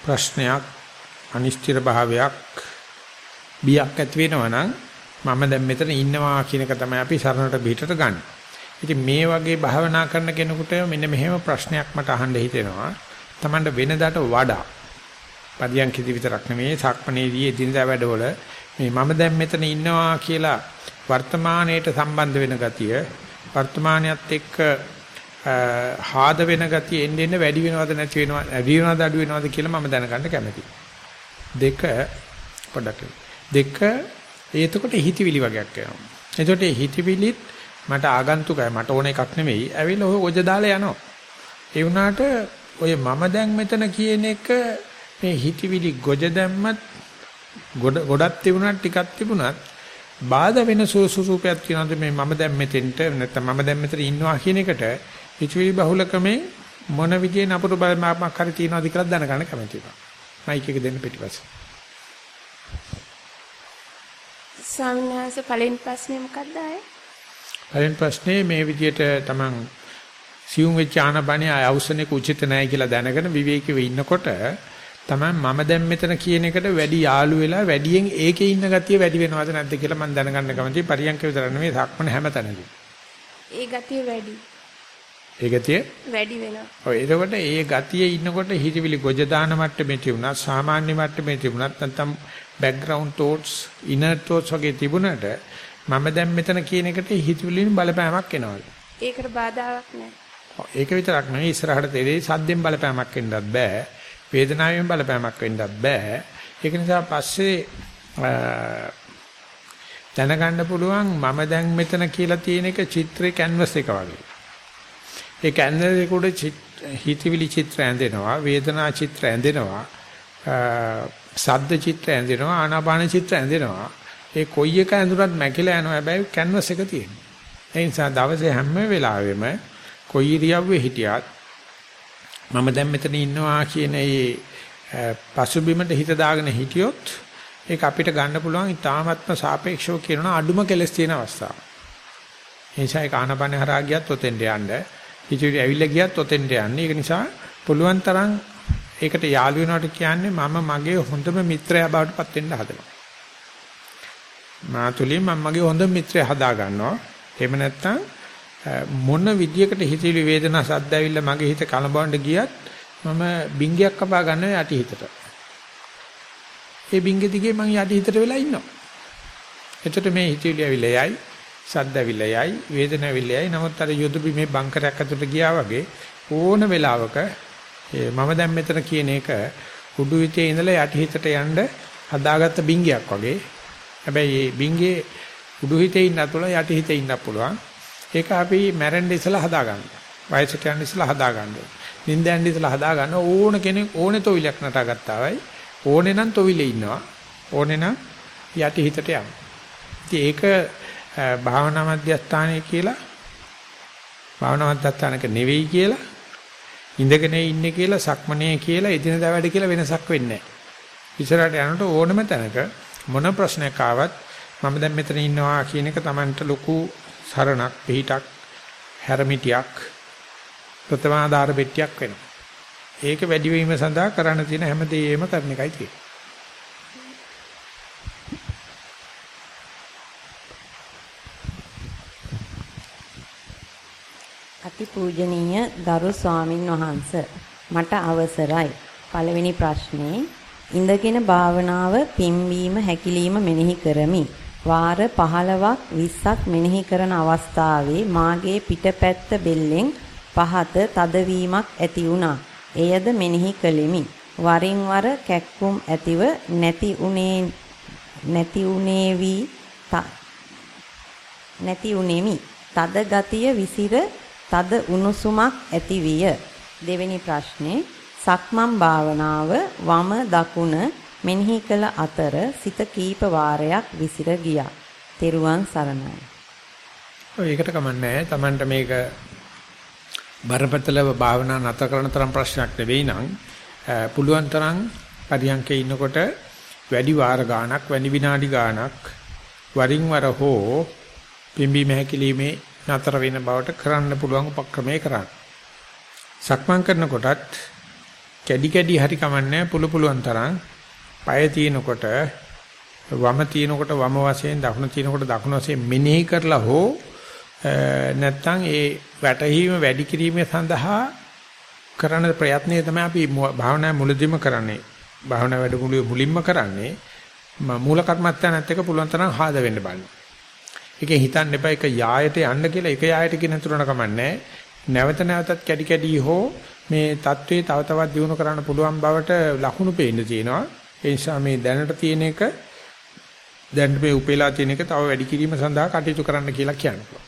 Speaker 1: ප්‍රශ්නයක් අනිශ්චිත භාවයක් බියක් ඇති වෙනවා නම් මම දැන් මෙතන ඉන්නවා කියන එක තමයි අපි සරණට පිටට ගන්න. ඉතින් මේ වගේ භාවනා කරන කෙනෙකුට මෙන්න මෙහෙම ප්‍රශ්නයක් මට අහන්න හිතෙනවා. Tamanට වෙනදාට වඩා පදියන්කෙදි විතරක් නෙමෙයි සක්මණේදී එදිනදා වැඩවල මේ මම දැන් මෙතන ඉන්නවා කියලා වර්තමානයේට සම්බන්ධ වෙන ගතිය වර්තමානයත් එක්ක හාද වෙන ගතිය එන්න එන්න වැඩි වෙනවද නැති වෙනවද වැඩි වෙනවද අඩු වෙනවද කියලා මම දැනගන්න කැමතියි. දෙක පොඩක් දෙක ඒතකොට හිතවිලි වගේක් එනවා. එතකොට හිතවිලිත් මට ආගන්තුකයි මට ඕන එකක් නෙමෙයි. ඇවිල්ලා ඔය ඔජ දාලා යනවා. ඒ වුණාට ඔය මම දැන් මෙතන කියන එක මේ හිතවිලි ගොජ දැම්මත් ගොඩ ගොඩක් තිබුණත් ටිකක් තිබුණත් බාධා වෙන සුසුසුපයක් තියනවාද මේ මම දැන් මෙතෙන්ට නැත්නම් මම දැන් මෙතන ඉන්නවා කියන එකට හිතවිලි බහුලකමේ මොන විදිහේ නපුරු බලමක් හරි තියනවාද කියලා දැනගන්න කැමතියි. මයික් එක දෙන්න පිටිපස්සේ.
Speaker 8: ස්වාමීන් වහන්සේ පළවෙනි ප්‍රශ්නේ මොකක්ද ආයේ?
Speaker 1: පළවෙනි ප්‍රශ්නේ මේ විදිහට තමන් සියුම් වෙච්ච ආනපනිය අවසනේ කුචිත නැහැ කියලා දැනගෙන විවේකීව ඉන්නකොට තමයි මම දැන් මෙතන කියන එකට වැඩි යාළු වෙලා වැඩියෙන් ඒකේ ඉන්න ගතිය වැඩි වෙනවද නැද්ද කියලා මම දැනගන්න කැමතියි පරියන්ක විතර නෙමෙයි සක්මන හැමතැනදී.
Speaker 8: ඒ ගතිය වැඩි.
Speaker 1: ඒ ගතිය
Speaker 8: වැඩි වෙනවා.
Speaker 1: ඔය එතකොට ඒ ගතියේ ඉන්නකොට හිතවිලි ගොජ දාන මට්ටමේ තිබුණා සාමාන්‍ය මට්ටමේ තිබුණත් නැත්නම් background thoughts inner thoughts වගේ තිබුණට මම දැන් මෙතන කියන එකට හිතවිලින් බලපෑමක් එනවා.
Speaker 8: ඒකට බාධාවක් නැහැ.
Speaker 1: ඒක විතරක් නෙවෙයි ඉස්සරහට තේරෙයි සද්දෙන් බලපෑමක් එන්නත් බෑ. වේදනාවෙන් බලපෑමක් වෙන්නත් බෑ. ඒක නිසා පස්සේ දැනගන්න පුළුවන් මම දැන් මෙතන කියලා තියෙන එක චිත්‍රේ කැන්වස් එක වගේ. ඒ කැන්වස් එක උඩ හිතවිලි චිත්‍ර ඇඳෙනවා, වේදනා චිත්‍ර ඇඳෙනවා, සද්ද චිත්‍ර ඇඳෙනවා, ආනාපාන චිත්‍ර ඇඳෙනවා. ඒ කොයි එක ඇඳුනත් මැකිලා යනවා හැබැයි කැන්වස් එක තියෙනවා. ඒ නිසා දවසේ හැම වෙලාවෙම කොයි ඉරියව්වේ හිටියත් මම දැන් මෙතන ඉන්නවා කියන ඒ පසුබිමට හිත දාගෙන හිටියොත් ඒක අපිට ගන්න පුළුවන් ඉතාමත්ම සාපේක්ෂව කියනවා අඩුම කෙලස් තියෙන අවස්ථාව. ඒ නිසා ඒක ආනපන හරහා ගියත් ඔතෙන්ට යන්න, ඉතිරි ඇවිල්ලා ගියත් ඔතෙන්ට යන්න. ඒක නිසා පුළුවන් තරම් ඒකට යාළු වෙනවට කියන්නේ මම මගේ හොඳම මිත්‍රයා බවට පත් වෙන්න හදනවා. මාතුලින් මම මගේ හොඳ මිත්‍රයා හදා ගන්නවා. එහෙම නැත්නම් මොන විදියකට හිතවිලි වේදනා සද්ද ඇවිල්ලා මගේ හිත කලබවන්න ගියත් මම බින්ගයක් කපා ගන්නවා යටි හිතට. ඒ බින්ගෙ දිගේ මං යටි හිතට වෙලා ඉන්නවා. එතකොට මේ හිතවිලි ඇවිල්ලා යයි, සද්ද ඇවිල්ලා යයි, වේදනාව ඇවිල්ලා යයි. නමුත් අර යොදුබි මේ බංකරයක් අතට ගියා වගේ ඕන වෙලාවක මම දැන් මෙතන කියන එක උඩු හිතේ ඉඳලා යටි හිතට යන්න හදාගත්ත බින්ගයක් වගේ. හැබැයි මේ බින්ගේ උඩු හිතේ ඉන්නත් පුළුවන් යටි හිතේ ඉන්නත් පුළුවන්. ඒක අපි මැරෙන්න ඉස්සලා හදාගන්න. වයසට යන්න ඉස්සලා හදාගන්න. නිින්ද යන්න ඉස්සලා හදාගන්න ඕන කෙනෙක් ඕනේ තොවිලක් නටාගත්තා වයි. ඕනේ නම් තොවිලේ ඉන්නවා. ඕනේ නම් යටි හිතට යන්න. ඉතින් ඒක භාවනා මධ්‍යස්ථානය කියලා භාවනා මධ්‍යස්ථානක නෙවෙයි කියලා ඉඳගෙන ඉන්නේ කියලා සක්මනේ කියලා එදිනදා වැඩ කියලා වෙනසක් වෙන්නේ නැහැ. ඉස්සරහට යනකොට ඕනම තැනක මොන ප්‍රශ්නයක් ආවත් මම දැන් මෙතන ඉන්නවා කියන එක Tamanට ලොකු සරණක් පිහිටක් හැරමිටියක් ප්‍රථමාධාර පෙට්ටියක් වෙනවා. ඒක වැඩි වීම සඳහා කරන්න තියෙන හැම දෙයක්ම කරන එකයි තියෙන්නේ.
Speaker 6: අතිපූජනීය ගරු ස්වාමින් වහන්ස මට අවසරයි පළවෙනි ප්‍රශ්නේ ඉඳගෙන භාවනාව පිම්වීම හැකිලිම මෙනෙහි කරමි වාර 15ක් 20ක් මෙනෙහි කරන අවස්ථාවේ මාගේ පිටපැත්ත බෙල්ලෙන් පහත තදවීමක් ඇති වුණා. එයද මෙනෙහි කළෙමි. වරින් වර කැක්කුම් ඇතිව නැති උනේ නැති උනේ වී නැති උනේමි. තද ගතිය විසිර තද උණුසුමක් ඇති විය. දෙවෙනි ප්‍රශ්නේ සක්මන් භාවනාව වම දකුණ මෙනෙහි කළ අතර සිත කීප වාරයක් විසිර ගියා. තෙරුවන් සරණයි.
Speaker 1: ඔය ඒකට කමන්නේ Tamanට මේක බරපතලව භාවනා නැතර කරන තරම් ප්‍රශ්නයක් නෙවෙයි නම් පුළුවන් තරම් පරියන්කේ ඉන්නකොට වැඩි වාර ගාණක් වැඩි විනාඩි ගාණක් වරින් වර හෝ පිම්බි මහකිලිමේ නතර වෙන බවට කරන්න පුළුවන් උපක්‍රමයේ කරන්න. සක්මන් කරනකොටත් කැඩි කැඩි හරි කමන්නේ පුළු පුළුවන් තරම් පය තියෙනකොට වම තියෙනකොට වම වශයෙන් දකුණ තියෙනකොට දකුණ වශයෙන් මෙනෙහි කරලා හෝ නැත්තම් ඒ වැටහීම වැඩි කිරීම සඳහා කරන ප්‍රයත්නය තමයි අපි භාවනා මුලදීම කරන්නේ. භාවනා වැඩමුළුවේ මුලින්ම කරන්නේ මූල කර්මත්තානත් එක්ක පුළුවන් තරම් හාද වෙන්න බලන්න. ඒකේ හිතන්න එපා එක යායට යන්න කියලා එක යායට කියන තුරන කමන්නේ. නැවත නැවතත් කැඩි කැඩි හෝ මේ தત્ත්වයේ තව තවත් දියුණු කරන්න පුළුවන් බවට ලකුණු පේන්න තියෙනවා. ඒ නිසා මේ දැනට තියෙන එක දැන් මේ උපේලා තියෙන එක තව වැඩි කිරීම සඳහා කටයුතු කරන්න කියලා කියනවා.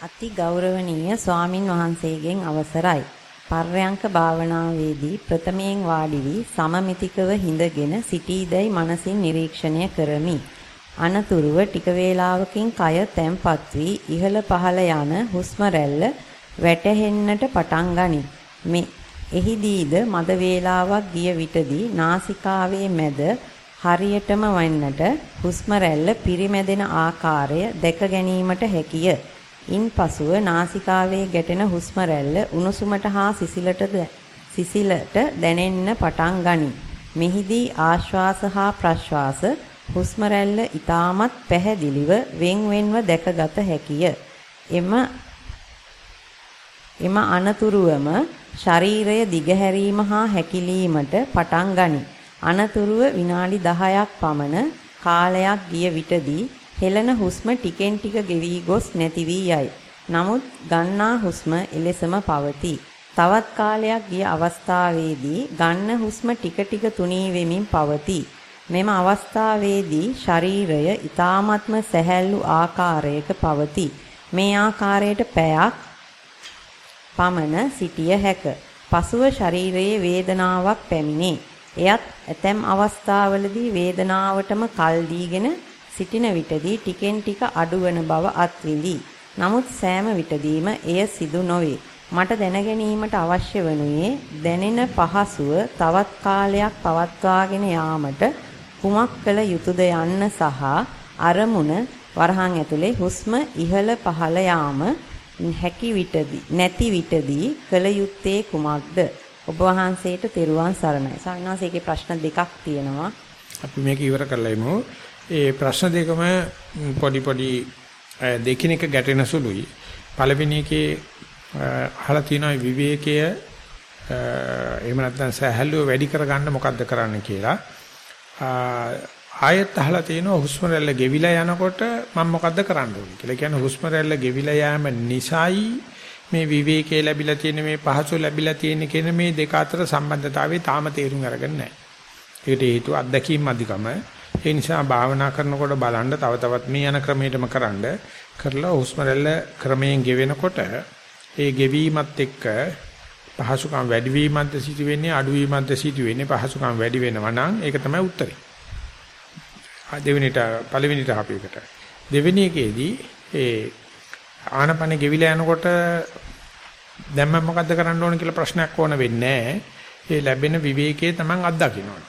Speaker 6: අති ගෞරවනීය ස්වාමින් වහන්සේගෙන් අවසරයි. පර්යංක භාවනාවේදී ප්‍රථමයෙන් වාඩි වී සමමිතිකව හිඳගෙන සිටීදැයි මනසින් නිරීක්ෂණය කරමි. අනතුරුව ටික වේලාවකින් කය තැම්පත් වී ඉහළ පහළ යන හුස්ම රැල්ල වැටහෙන්නට පටන් ගනී. මේ එහිදීද මද වේලාවක් ගිය විටදී නාසිකාවේ මැද හරියටම වන්නට හුස්ම රැල්ල පිරිමැදෙන ආකාරය දැක ගැනීමට හැකිය. ඉන්පසුව නාසිකාවේ ගැටෙන හුස්ම රැල්ල උණුසුමට හා සිසිලට සිසිලට දැනෙන්න පටන් ගනී. මෙහිදී ආශ්වාස හා ප්‍රශ්වාස හුස්ම රැල්ල ඊටමත් පැහැදිලිව වෙන් වෙන්ව දැකගත හැකිය. එම එම අනතුරුවම ශරීරය දිගහැරීම හා හැකිලීමට පටන් ගනී. අනතුරුව විනාඩි 10ක් පමණ කාලයක් ගිය විටදී හෙළන හුස්ම ටිකෙන් ටික ගෙවි ගොස් නැති වී යයි. නමුත් ගන්නා හුස්ම එලෙසම පවතී. තවත් කාලයක් ගිය අවස්ථාවේදී ගන්න හුස්ම ටික ටික තුනී වෙමින් පවතී. මෙම අවස්ථාවේදී ශරීරය ඊ타ත්ම සැහැල්ලු ආකාරයක පවතී. මේ ආකාරයට පැයක් පමණ සිටිය හැක. පසුව ශරීරයේ වේදනාවක් පැමිණේ. එයත් ඇතැම් අවස්ථාවලදී වේදනාවටම කල් දීගෙන සිටින විටදී ටිකෙන් ටික අඩුවන බව අත්විඳි. නමුත් සෑම විටදීම එය සිදු නොවේ. මට දැනගැනීමට අවශ්‍ය වනුයේ දැනෙන පහසුව තවත් කාලයක් පවත්වාගෙන යාමට කුමක් කළ යුතුද යන්න සහ අරමුණ වරහන් ඇතුලේ හුස්ම ඉහළ පහළ යාම හැකි විටදී නැති විටදී කල යුත්තේ කුමක්ද? ඔබ වහන්සේට තෙරුවන් සරණයි. සාමිනාසේකේ ප්‍රශ්න දෙකක් තියෙනවා.
Speaker 1: අපි මේක ඉවර කරලා ඉමු. ඒ ප්‍රශ්න දෙකම පොඩි පොඩි දෙකිනෙක ගැටෙන සුළුයි. පළවෙනි එකේ අහලා තියෙනවා විවේකය එහෙම නැත්නම් සහැල්ලුව වැඩි කරගන්න මොකද්ද කරන්න කියලා. ආයෙත් අහලා තියෙනවා හුස්ම රැල්ල ගෙවිලා යනකොට මම මොකද්ද කරන්න ඕනේ කියලා. කියන්නේ හුස්ම රැල්ල ගෙවිලා යෑම නිසායි මේ විවේකයේ ලැබිලා තියෙන මේ පහසු ලැබිලා තියෙන කියන මේ දෙක අතර සම්බන්ධතාවය තාම තේරුම් අරගෙන නැහැ. ඒකට හේතුව අත්දැකීම් අධිකම. ඒ නිසා භාවනා කරනකොට බලන්න තව තවත් මේ යන ක්‍රමයටම කරන්න කරලා හුස්ම රැල්ල ක්‍රමයෙන් ගෙවෙනකොට ඒ ගෙවීමත් එක්ක පහසුකම් වැඩි වීමක්ද සිදු වෙන්නේ අඩු වීමක්ද සිදු වෙන්නේ පහසුකම් වැඩි වෙනවා නම් ඒක තමයි උත්තරේ. දෙවෙනිට පළවෙනිට අපේකට. දෙවෙනි එකේදී ඒ ආනපන ගෙවිලා යනකොට දැන් මම මොකද්ද කරන්න ඕන කියලා ප්‍රශ්නයක් ඕන වෙන්නේ ඒ ලැබෙන විවේකයේ Taman අත්දකින්නවා.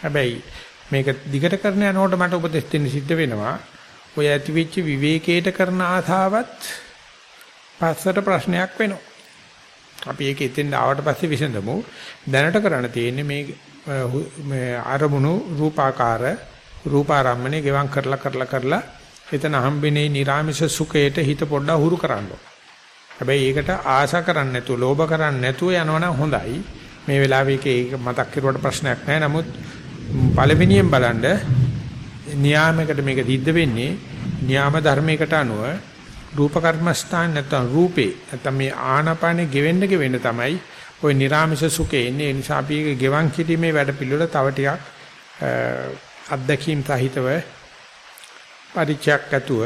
Speaker 1: හැබැයි මේක දිගට කරන යනකොට මට උපදෙස් දෙන්න සිද්ධ වෙනවා. ඔය ඇතිවෙච්ච විවේකයට කරන ආසාවත් පස්සට ප්‍රශ්නයක් වෙනවා. අපි ඒක එතෙන් ආවට පස්සේ විසඳමු. දැනට කරන්න තියෙන්නේ මේ මේ අරමුණු රූපාකාර රූපාරම්මනේ ගෙවම් කරලා කරලා කරලා එතන හම්බෙනේ නිර්ාමිෂ සුඛයට හිත පොඩ්ඩක් හුරු කරන්න හැබැයි ඒකට ආශා කරන්නේ නැතුව ලෝභ කරන්නේ නැතුව යනවනම් හොඳයි. මේ වෙලාවේ ඒක මතක් කරුවට ප්‍රශ්නයක් නැහැ. නමුත් පළවෙනියෙන් බලන්න නියාමයකට මේක සිද්ධ වෙන්නේ නියාම ධර්මයකට අනුව රූප කර්මස්ථාන නැත්නම් රූපේ නැත්නම් මේ ආනාපානෙ ගෙවෙන්න ගෙවෙන්න තමයි ওই නිර්ාමිෂ සුඛේ එන්නේ. ඒ නිසා අපි ඒක ගෙවන් කිරීමේ වැඩ පිළිවෙල තව ටිකක් අත්දැකීම් සහිතව පරිචයක් ඇතුව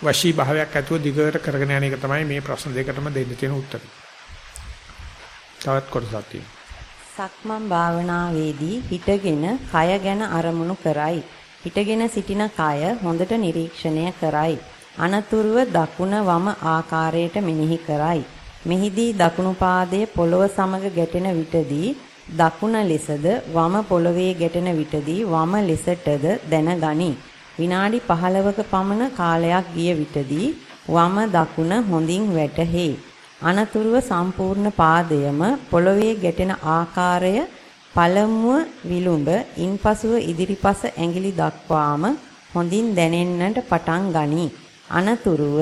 Speaker 1: වශී භාවයක් ඇතුව දිගට කරගෙන යන එක තමයි මේ ප්‍රශ්න දෙකටම දෙන්න තියෙන උත්තරය. තවත් කොටසක් තියෙනවා.
Speaker 6: සක්මන් භාවනාවේදී හිටගෙන කය ගැන අරමුණු කරයි. හිටගෙන සිටින කය හොඳට නිරීක්ෂණය කරයි. අනතුරුව දකුණ වම ආකාරයට මෙනෙහි කරයි. මෙහිදී දකුණු පාදයේ පොළව සමග ගැටෙන විටදී දකුණ ලෙසද වම පොළවේ ගැටෙන විටදී වම ලෙසටද දැනගනි. විනාඩි 15ක පමණ කාලයක් ගිය විටදී වම දකුණ හොඳින් වැටහේ. අනතුරුව සම්පූර්ණ පාදයම පොළවේ ගැටෙන ආකාරය පළමුව විලුඹ ඉන්පසුව ඉදිරිපස ඇඟිලි දක්වාම හොඳින් දැනෙන්නට පටන් ගනී. අනතුරුව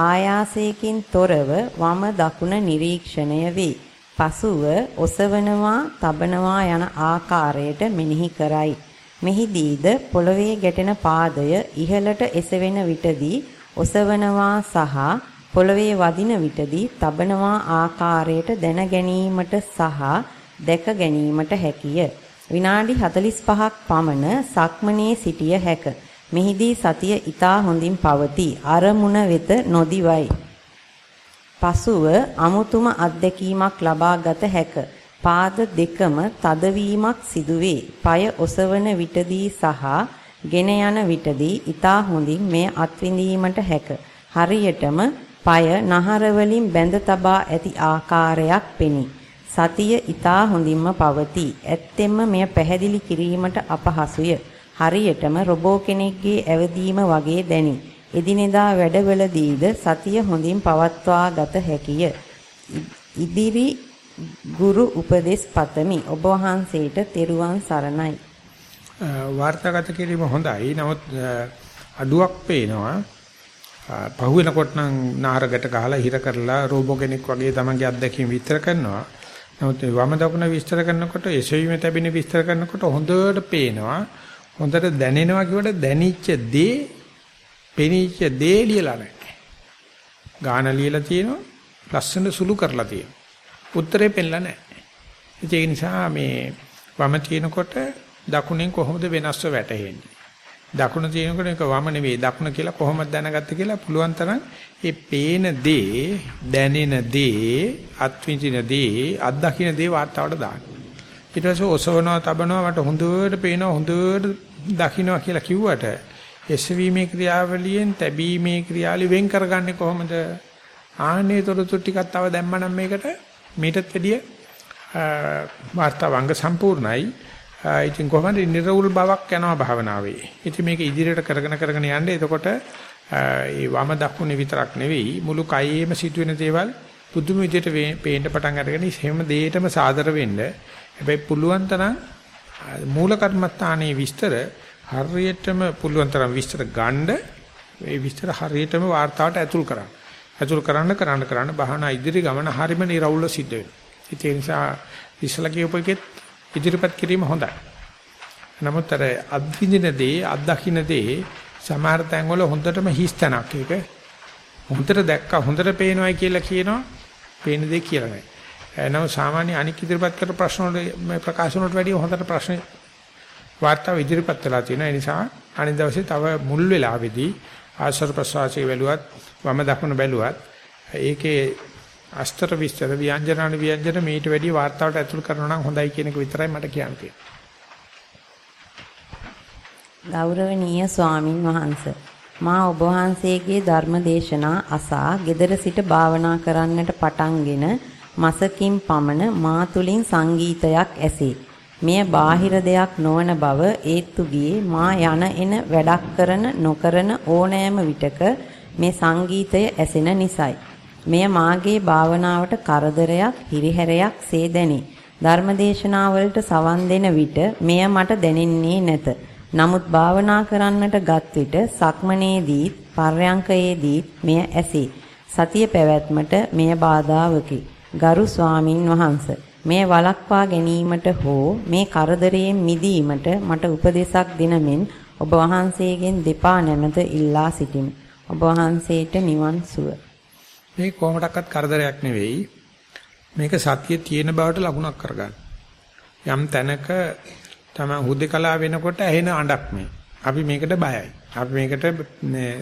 Speaker 6: ආයාසයකින් තොරව වම දකුණ නිරීක්ෂණය වේ. පසුව ඔසවනවා, තබනවා යන ආකාරයට මෙනෙහි කරයි. මෙහිදීද පොළවේ ගැටෙන පාදය ඉහළට එසවෙන විටදී ඔසවනවා සහ පොළවේ වදින විටදී තබනවා ආකාරයට දැන ගැනීමට සහ දැක ගැනීමට හැකිය. විනාඩි 45ක් පමණ සක්මනේ සිටිය හැක. මෙහිදී සතිය ඊතා හොඳින් පවතී. අරමුණ වෙත නොදිවයි. පසුව අමුතුම අත්දැකීමක් ලබා ගත හැක. පාද දෙකම තදවීමක් සිදුවේ. পায় ඔසවන විටදී සහ ගෙන යන විටදී ඊතා හොඳින් මේ අත්විඳීමට හැක. හරියටම পায় නහර වලින් බැඳ තබා ඇති ආකාරයක් පෙනී. සතිය ඊතා හොඳින්ම පවතී. ඇත්තෙන්ම මෙය පැහැදිලි කිරීමට අපහසුය. හරියටම රොබෝ කෙනෙක්ගේ ඇවදීම වගේ දැනේ. එදිනෙදා වැඩවලදීද සතිය හොඳින් පවත්වා ගත හැකිය. ඉදිරි ගුරු උපදෙස් පතමි. ඔබ වහන්සේට තෙරුවන් සරණයි.
Speaker 1: වාර්තාගත කිරීම හොඳයි. නමුත් අඩුවක් පේනවා. පහුවෙනකොට නම් නාරකට ගහලා හිර කරලා රෝබෝ කෙනෙක් වගේ තමන්ගේ අත්දැකීම් විස්තර කරනවා. නමුත් වම දකුණ විස්තර කරනකොට එසවීම තැබෙන විස්තර කරනකොට හොඳට පේනවා. හොඳට දැනෙනවා කියවට දැනිච්ච දේ පෙනීච්ච දේ ලියලා නැහැ. ගාන ලියලා තියෙනවා. ලස්සන සුළු කරලා තියෙනවා. උත්තරේ පෙන්නලා නැහැ. ඒ නිසා මේ වම තියෙනකොට දකුණෙන් කොහොමද වෙනස්ව වැටෙන්නේ? දකුණ තියෙනකොට ඒක වම නෙවෙයි දකුණ කියලා කොහොමද දැනගත්තේ කියලා පුළුවන් තරම් ඒ පේන දේ, දැනෙන දේ, අත්විඳින දේ, අත්දකින්න දේ වාර්තාවට දාන්න. ඊට පස්සේ ඔසවනවා, තබනවා මට හොඳට පේනවා, හොඳට දකින්නවා කියලා කිව්වට එසවීමේ ක්‍රියාවලියෙන් තැබීමේ ක්‍රියාවලිය වෙන් කරගන්නේ කොහොමද? ආන්නේ තොරතුරු ටිකක් තව දැම්මනම් මේකට මීටත් වැඩිය වාර්තාවංග සම්පූර්ණයි. ඉතින් කොහොමද නිර්වුල් බවක් යනවා භාවනාවේ. ඉතින් මේක ඉදිරියට කරගෙන කරගෙන යන්න එතකොට ඒ වම දකුණේ විතරක් නෙවෙයි මුළු කයෙම සිදුවෙන දේවල් පුදුම විදිහට පේන්න පටන් අරගෙන හැම දෙයකටම සාදර වෙන්න. හැබැයි පුළුවන් තරම් මූල කර්මස්ථානයේ විස්තර හරියටම පුළුවන් තරම් විස්තර ගන්න ඒ විස්තර හරියටම වார்த்தාවට ඇතුල් කරන්න. ඇතුල් කරන්න කරන්න කරන්න බහනා ඉදිරි ගමන හරියම නිර්වුල්ව සිද්ධ වෙනවා. ඒ නිසා ඉස්සලා කියපෙකෙත් ඉදිරිපත් කිරීම හොඳයි. නමුත් අර අද්විඳින දේ, අත්දකින්න දේ සමහර තැන් වල හොඳටම හිස්තනක් ඒක. හොඳට දැක්කා හොඳට පේනවායි කියලා කියනවා. පේන දේ කියලා නෑ. එනම් සාමාන්‍ය අනික් ඉදිරිපත් කරපු ප්‍රශ්න වල මේ ප්‍රකාශන වලට වැඩිය හොඳට ප්‍රශ්න වාර්තාව ඉදිරිපත් වෙලා තියෙනවා. ඒ නිසා අනිත් දවසේ තව මුල් වෙලාවේදී ආශ්‍රව ප්‍රසවාසයේ බැලුවත් වම දකුණ බැලුවත් ඒකේ අස්තර විස්තර ව්‍යංජනාන ව්‍යංජන මීට වැඩිය වාර්තාවට ඇතුල් කරනවා නම් හොඳයි කියන එක විතරයි මට කියන්න තියෙන්නේ.
Speaker 6: ගෞරවනීය ස්වාමින් වහන්සේ මා ඔබ වහන්සේගේ ධර්ම දේශනා අසා gedara සිට භාවනා කරන්නට පටන්ගෙන මසකින් පමණ මා තුලින් සංගීතයක් ඇසේ. මෙය බාහිර දෙයක් නොවන බව ඒත්තු ගියේ මා යන එන වැඩක් කරන නොකරන ඕනෑම විටක මේ සංගීතය ඇසෙන නිසයි. මෙය මාගේ භාවනාවට කරදරයක් හිරිහැරයක් සේ දැනේ. ධර්මදේශනාවලට සවන් දෙන විට මෙය මට දැනෙන්නේ නැත. නමුත් භාවනා කරන්නට ගත් විට සක්මනේදීත් පර්යංකයේදීත් මෙය ඇසේ. සතිය පැවැත්මට මෙය බාධාවකි. ගරු ස්වාමින් වහන්සේ මේ වළක්වා ගැනීමට හෝ මේ කරදරයෙන් මිදීමට මට උපදේශක් දෙනමින් ඔබ වහන්සේගෙන් දෙපා නැමත ඉල්ලා සිටිමි. ඔබ වහන්සේට නිවන් සුව.
Speaker 1: මේ කොහොමඩක්වත් කරදරයක් නෙවෙයි. මේක සතියේ තියෙන බවට ලකුණක් කරගන්න. යම් තැනක තමයි හුදේකලා වෙනකොට ඇහෙන අඬක් මේ. අපි මේකට බයයි. අපි මේකට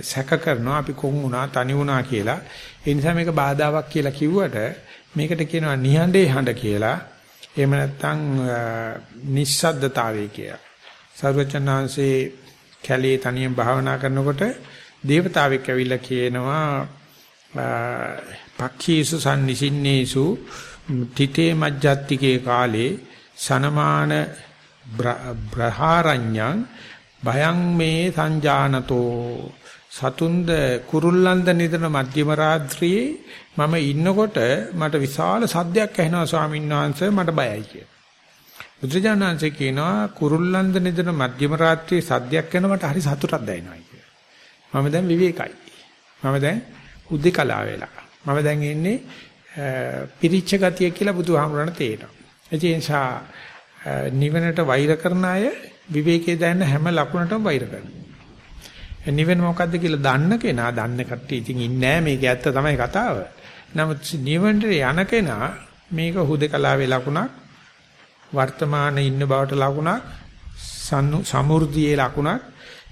Speaker 1: සැක කරනවා අපි කොන් වුණා තනි වුණා කියලා. ඒ නිසා මේක බාධාවක් කියලා කිව්වට මේකට කියනවා නිහඬේ හඬ කියලා. එහෙම නැත්නම් නිස්සද්දතාවය කියලා. සර්වචනාංශේ කැලේ තනියෙන් භාවනා කරනකොට දේවතාවෙක් ඇවිල්ලා කියනවා පක්ඛීසු සම්නිසින්නේසු තිතේ මජ්ජත්තිකේ කාලේ සනමාන බ්‍රහාරඤ්ඤං භයං මේ සංජානතෝ සතුන්ද කුරුල්ලන්ද නිදන මධ්‍යම රාත්‍රියේ මම ඉන්නකොට මට විශාල සද්දයක් ඇහෙනවා ස්වාමීන් වහන්සේ මට බයයි කියලා. බුදුජානනාංශේ කියනවා කුරුල්ලන්ද නිදන මධ්‍යම රාත්‍රියේ සද්දයක් එනකොට හරි සතුටක් දැනෙනවා කියලා. මම දැන් විවේකයි. මම දැන් උද්දකලා වෙලා. මම දැන් ඉන්නේ පිරිච්ච ගතිය කියලා බුදුහාමුදුරණ තේරෙනවා. ඒ නිසා නිවනට වෛර කරන අය විවේකයේ දැනෙන හැම ලකුණටම වෛර කරනවා. නිවෙන මොකද්ද කියලා දන්න කෙනා දන්න කට්ටිය ඉතින් ඉන්නේ මේක ඇත්ත තමයි කතාව. නමුත් නිවනට යන කෙනා මේක හුදකලාවේ ලකුණක් වර්තමානයේ ඉන්න බවට ලකුණක් සමෘද්ධියේ ලකුණක්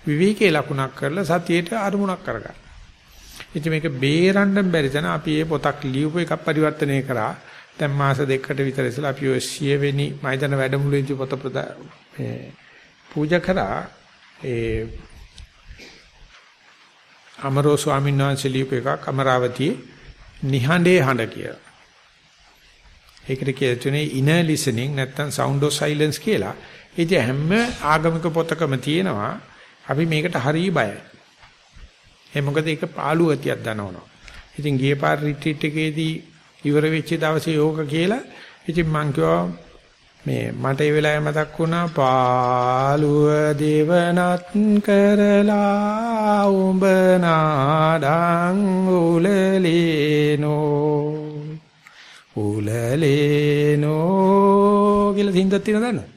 Speaker 1: විවේකයේ ලකුණක් කරලා සතියේට අරමුණක් කරගන්න. ඉතින් මේක බේරන්න බැරි තැන අපි මේ පොතක් ලියපු එකක් පරිවර්තනය කරා. දැන් මාස දෙකකට විතර ඉස්සලා අපි ඔය 100 වෙනි මයිදන වැඩමුළුවේදී පොත පූජා කරා ඒ අමරෝ ස්වාමීන් වහන්සේ ලියපු එකක් අමරාවතියේ නිහඬේ හඬ කියලා. ඒකට කියලා තුනේ inner listening නැත්නම් sound of silence කියලා. ඉතින් හැම ආගමික පොතකම තියෙනවා අපි මේකට හරිය බයයි. ඒ මොකද ඒක පාළු ගතියක් දනවනවා. ඉතින් ගිය පාර රිට්‍රීට් එකේදී ඉවර වෙච්ච දවසේ යෝග කියලා ඉතින් මං කිව්වා මේ මට ඒ වෙලාවේ මතක් වුණා පාළුව දේවනත් කරලා උඹ නාඩං උලලේනෝ උලලේනෝ කියලා සින්දක් තියෙනවද දන්නවද?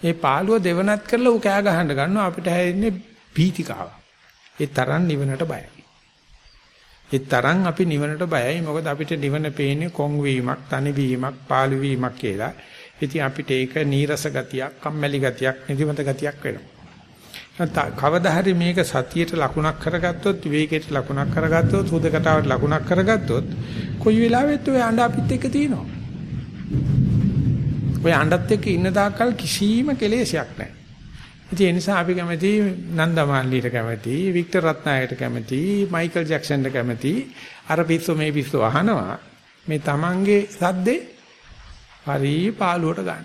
Speaker 1: ඒ පාළුව දෙවනත් කරලා ඌ කෑ ගහන්න ගන්නවා අපිට හැදෙන්නේ පීතිකාව. ඒ තරම් නිවනට බයයි. ඒ තරම් අපි නිවනට බයයි. මොකද අපිට නිවන පේන්නේ කොන් වීමක්, තනි වීමක්, පාළු වීමක් කියලා. ඉතින් අපිට ඒක නීරස ගතියක්, කම්මැලි ගතියක්, නිදිමත ගතියක් වෙනවා. කවදා හරි මේක සතියට ලකුණක් කරගත්තොත්, විවේකයට ලකුණක් කරගත්තොත්, හුදකටාවට ලකුණක් කරගත්තොත්, කොයි වෙලාවෙත් ඔය අඬ අපිත් එක්ක තියෙනවා. ඔය අඬත් එක්ක ඉන්න තාක්කල් කිසිම කෙලෙසයක් නැහැ. ඉතින් ඒ නිසා අපි කැමති නන්දමාලිට කැමති, වික්ටර් රත්නායකට කැමති, මයිකල් ජැක්සන්ට කැමති. අර පිස්සු මේ පිස්සු අහනවා. මේ Tamange සද්දේ හරි පාළුවට ගන්න.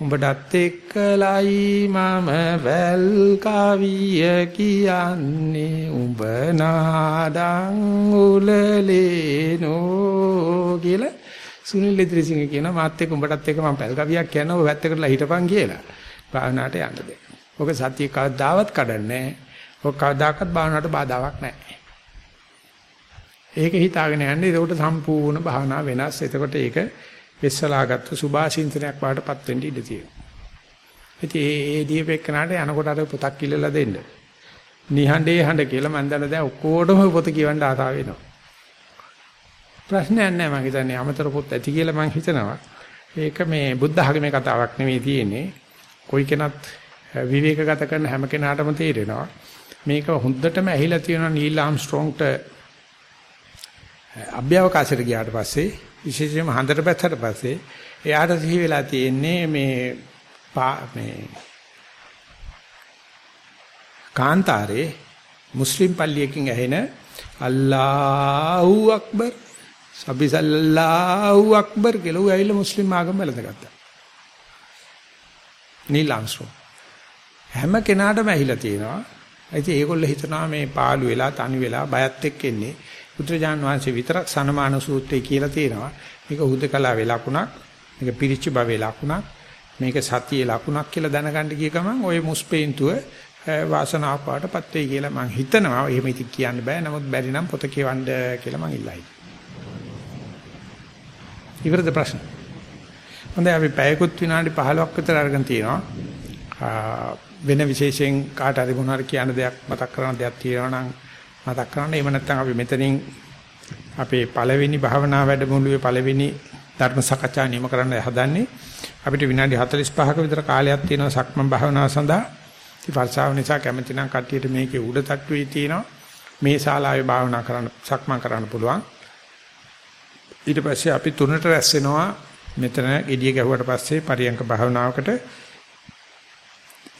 Speaker 1: උඹටත් එක්කලයි මම වැල් කවිය කියන්නේ උඹ නාඩං උලලේනෝ කියලා සුනිල් ඉදිරිසිංහ කියනවා මාත් එක්ක උඹටත් එක්ක මම පැල් කවියක් කියනවා ඔය පැත්තකටලා හිටපන් කියලා. භාවනාවට යන්න දෙන්න. ඔක සතිය කවදාවත් කඩන්නේ ඔක කවදාකවත් භාවනාවට බාධාවක් නැහැ. ඒක හිතාගෙන යන්නේ ඒකට සම්පූර්ණ භාවනා වෙනස්. එතකොට ඒක වෙස්සලාගත්තු සුභාසින්තනයක් වඩටපත් වෙන්න ඉඩ තියෙනවා. ඉතින් ඒ ඒ දීපෙකනට යනකොට අර පොතක් ඉල්ලලා දෙන්න. නිහඬේ හඬ කියලා මම දන්න දැන් ඔක්කොටම පොත කියවන්න ආසාව වෙනවා. ප්‍රශ්නයක් නැහැ මම හිතන්නේ අමතර පොත් ඇති කියලා මම හිතනවා. ඒක මේ බුද්ධ ධර්මයේ කතාවක් නෙවෙයි තියෙන්නේ. කොයි කෙනත් විවේකගත කරන හැම කෙනාටම තේරෙනවා. මේක හොඳටම ඇහිලා තියෙනවා නීල් ආම්ස්ට්‍රෝන්ග්ට අභ්‍යවකාශයට ගියාට පස්සේ විශේෂයෙන්ම හන්දට පැත්තට පස්සේ එයාට සිහි වෙලා තියෙන්නේ මේ මේ කාන්තාරේ මුස්ලිම් පල්ලියකින් ඇහෙන අල්ලාහු අක්බර් සබි සල්ලාහු අක්බර් කියලා ඌ ඇවිල්ලා මුස්ලිම් ආගම වැළඳගත්තා. නීල් ආම්ස්ට්‍රෝං හැම කෙනාටම ඇහිලා තියෙනවා. ඉතින් ඒගොල්ලෝ හිතනවා මේ පාළු වෙලා තනි වෙලා බයත් එක්ක එන්නේ. පුත්‍රජාන් වහන්සේ විතරක් සනමාන සූත්‍රය කියලා තියෙනවා. මේක හුදකලා වෙලකුණක්. මේක පිරිච්ච බවේ ලකුණක්. මේක සතියේ ලකුණක් කියලා දැනගන්න ගිය ගමන් ওই මුස්පේන්තුව වාසනාවක් පාටපත් වෙයි කියලා මම හිතනවා. එහෙම ඉතින් කියන්න බෑ. නමුත් බැරි නම් පොත කියවන්න කියලා මම ඉල්ලයි. ඉවරද ප්‍රශ්න? හොඳයි අපි පැයකුත් විනාඩි 15ක් විතර අරගෙන තියෙනවා. වෙන විශේෂයෙන් කාට හරි මොනවා හරි කියන්න දෙයක් මතක් කරන්න දෙයක් තියෙනවා නම් මතක් කරන්න. එහෙම නැත්නම් අපි මෙතනින් අපේ පළවෙනි භාවනා වැඩමුළුවේ පළවෙනි ධර්ම සාකච්ඡා නිම කරන්න හදන්නේ. අපිට විනාඩි 45ක විතර කාලයක් තියෙනවා සක්මන් භාවනාව සඳහා. ඉතින් වර්ෂාව නිසා කැමති නම් කට්ටියට මේකේ උඩ තට්ටුවේ තියෙනවා. මේ ශාලාවේ භාවනා කරන්න සක්මන් කරන්න පුළුවන්. ඊට පස්සේ අපි තුනට රැස් වෙනවා මෙතන gediya ගැහුවට පස්සේ පරියංක භාවනාවකට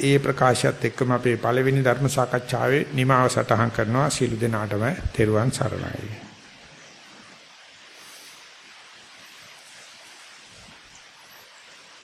Speaker 1: ඒ ප්‍රකාශයත් එක්කම අපේ පළවෙනි ධර්ම සාකච්ඡාවේ නිමාව සටහන් කරනවා. සීල දෙනාටම තෙරුවන් සරණයි.